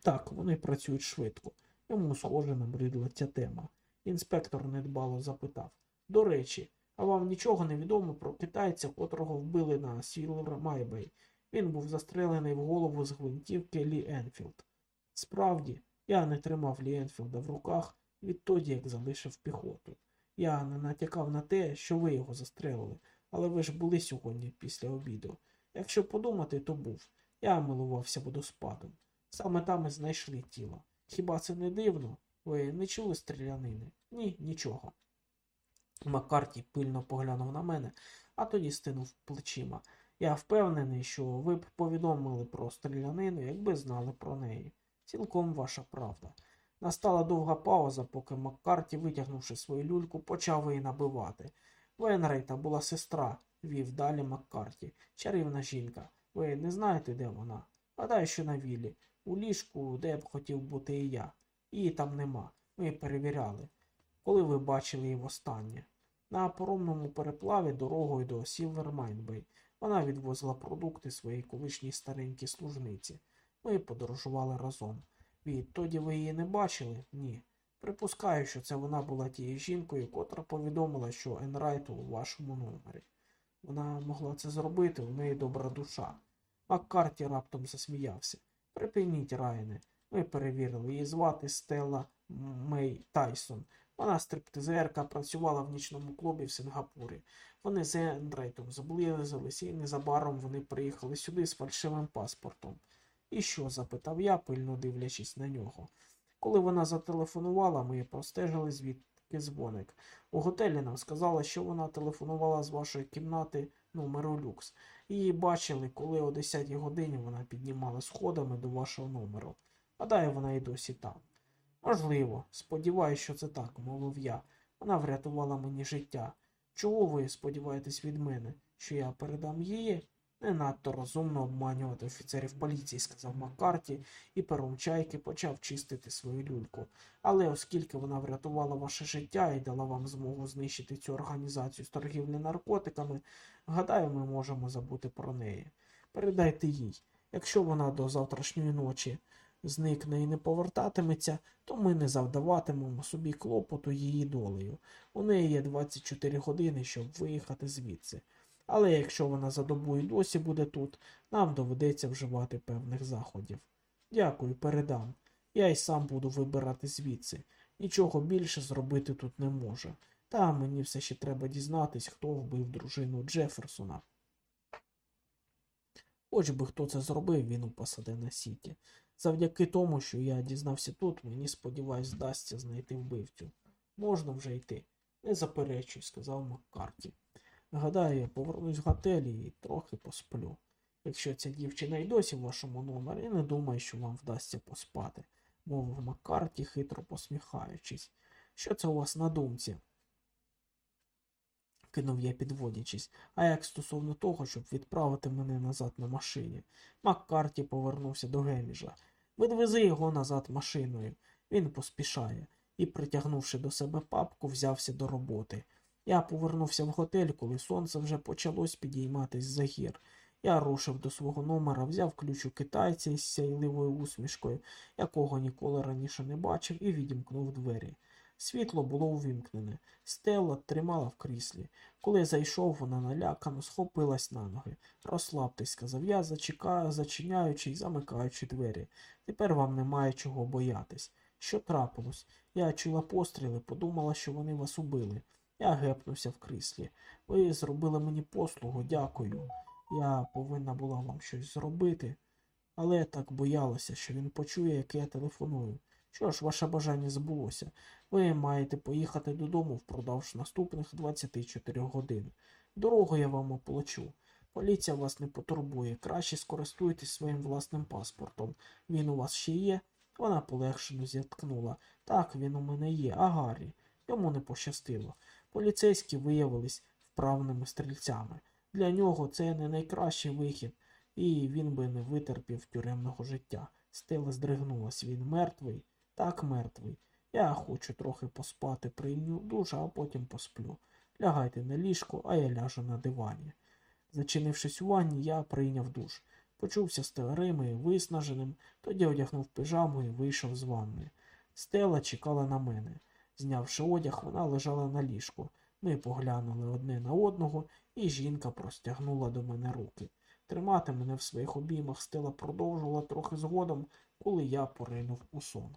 Так, вони працюють швидко. Йому, схоже, набридла ця тема. Інспектор недбало запитав До речі, а вам нічого не відомо про китайця, котрого вбили на Сілвермайн Бей. Він був застрелений в голову з гвинтівки Лі Енфілд. Справді, я не тримав Лі Енфілда в руках відтоді, як залишив піхоту. Я не натякав на те, що ви його застрелили, але ви ж були сьогодні після обіду. Якщо подумати, то був. Я милувався водоспадом. Саме там і знайшли тіло. Хіба це не дивно? Ви не чули стрілянини? Ні, нічого. Маккарті пильно поглянув на мене, а тоді стинув плечима. Я впевнений, що ви б повідомили про стрілянину, якби знали про неї. Цілком ваша правда. Настала довга пауза, поки Маккарті, витягнувши свою люльку, почав її набивати. В Енрайта була сестра, вів далі Маккарті. Чарівна жінка. Ви не знаєте, де вона? Гадаю, що на віллі. У ліжку, де б хотів бути і я. Її там нема. Ми перевіряли. Коли ви бачили її востаннє? На паромній переправі дорогою до Сілвермайн Бей. Вона відвозила продукти своїй колишній старенькій служниці. Ми подорожували разом. Відтоді ви її не бачили? Ні. Припускаю, що це вона була тією жінкою, котра повідомила, що Енрайт у вашому номері. Вона могла це зробити, у неї добра душа. Маккарті раптом засміявся. Припиніть, Райане. Ми перевірили її звати Стелла Мей Тайсон. Вона стриптизерка, працювала в нічному клубі в Сингапурі. Вони з Енрайтом зблизилися і незабаром вони приїхали сюди з фальшивим паспортом. І що? запитав я, пильно дивлячись на нього. Коли вона зателефонувала, ми простежили звідки дзвоник. У готелі нам сказали, що вона телефонувала з вашої кімнати номеру люкс. Її бачили, коли о 10 годині вона піднімала сходами до вашого номеру. Гадаю, вона і досі там. Можливо, сподіваюся, що це так, мовив я. Вона врятувала мені життя. Чого ви сподіваєтесь від мене? Що я передам її? Не надто розумно обманювати офіцерів поліції, сказав Маккарті, і пером чайки почав чистити свою люльку. Але оскільки вона врятувала ваше життя і дала вам змогу знищити цю організацію з торгівлі наркотиками, гадаю, ми можемо забути про неї. Передайте їй. Якщо вона до завтрашньої ночі зникне і не повертатиметься, то ми не завдаватимемо собі клопоту її долею. У неї є 24 години, щоб виїхати звідси. Але якщо вона за добу і досі буде тут, нам доведеться вживати певних заходів. Дякую, передам. Я й сам буду вибирати звідси. Нічого більше зробити тут не можу. Та мені все ще треба дізнатись, хто вбив дружину Джеферсона. Хоч би хто це зробив, він у Пасадена Сіті. Завдяки тому, що я дізнався тут, мені, сподіваюсь, вдасться знайти вбивцю. Можна вже йти. Не заперечуй, сказав Маккарті. Гадаю, я повернусь в готелі і трохи посплю. Якщо ця дівчина й досі в вашому номері, не думаю, що вам вдасться поспати, мовив Маккарті, хитро посміхаючись. Що це у вас на думці? кинув я, підводячись, а як стосовно того, щоб відправити мене назад на машині. Маккарті повернувся до Геміжа. Відвези його назад машиною. Він поспішає і, притягнувши до себе папку, взявся до роботи. Я повернувся в готель, коли сонце вже почалось підійматись за гір. Я рушив до свого номера, взяв ключ у китайця із сяйливою усмішкою, якого ніколи раніше не бачив, і відімкнув двері. Світло було увімкнене. Стелла тримала в кріслі. Коли зайшов, вона налякано схопилась на ноги. Розслабтесь, сказав я, зачекаю, зачиняючи й замикаючи двері. Тепер вам немає чого боятись. Що трапилось? Я чула постріли, подумала, що вони вас убили. Я гепнувся в кріслі. Ви зробили мені послугу, дякую. Я повинна була вам щось зробити, але так боялася, що він почує, як я телефоную. Що ж, ваше бажання збулося. Ви маєте поїхати додому впродовж наступних 24 годин. Дорогу я вам оплачу. Поліція вас не потурбує. Краще скористуйтесь своїм власним паспортом. Він у вас ще є? Вона полегшено зіткнула. Так, він у мене є, а Гаррі. Йому не пощастило. Поліцейські виявились вправними стрільцями. Для нього це не найкращий вихід, і він би не витерпів тюремного життя. Стела здригнулась. Він мертвий? Так, мертвий. Я хочу трохи поспати, прийму душ, а потім посплю. Лягайте на ліжко, а я ляжу на дивані. Зачинившись у ванні, я прийняв душ. Почувся старим і виснаженим, тоді одягнув пижаму і вийшов з ванни. Стела чекала на мене. Знявши одяг, вона лежала на ліжку. Ми поглянули одне на одного, і жінка простягнула до мене руки. Тримати мене в своїх обіймах стела продовжувала трохи згодом, коли я поринув у сон.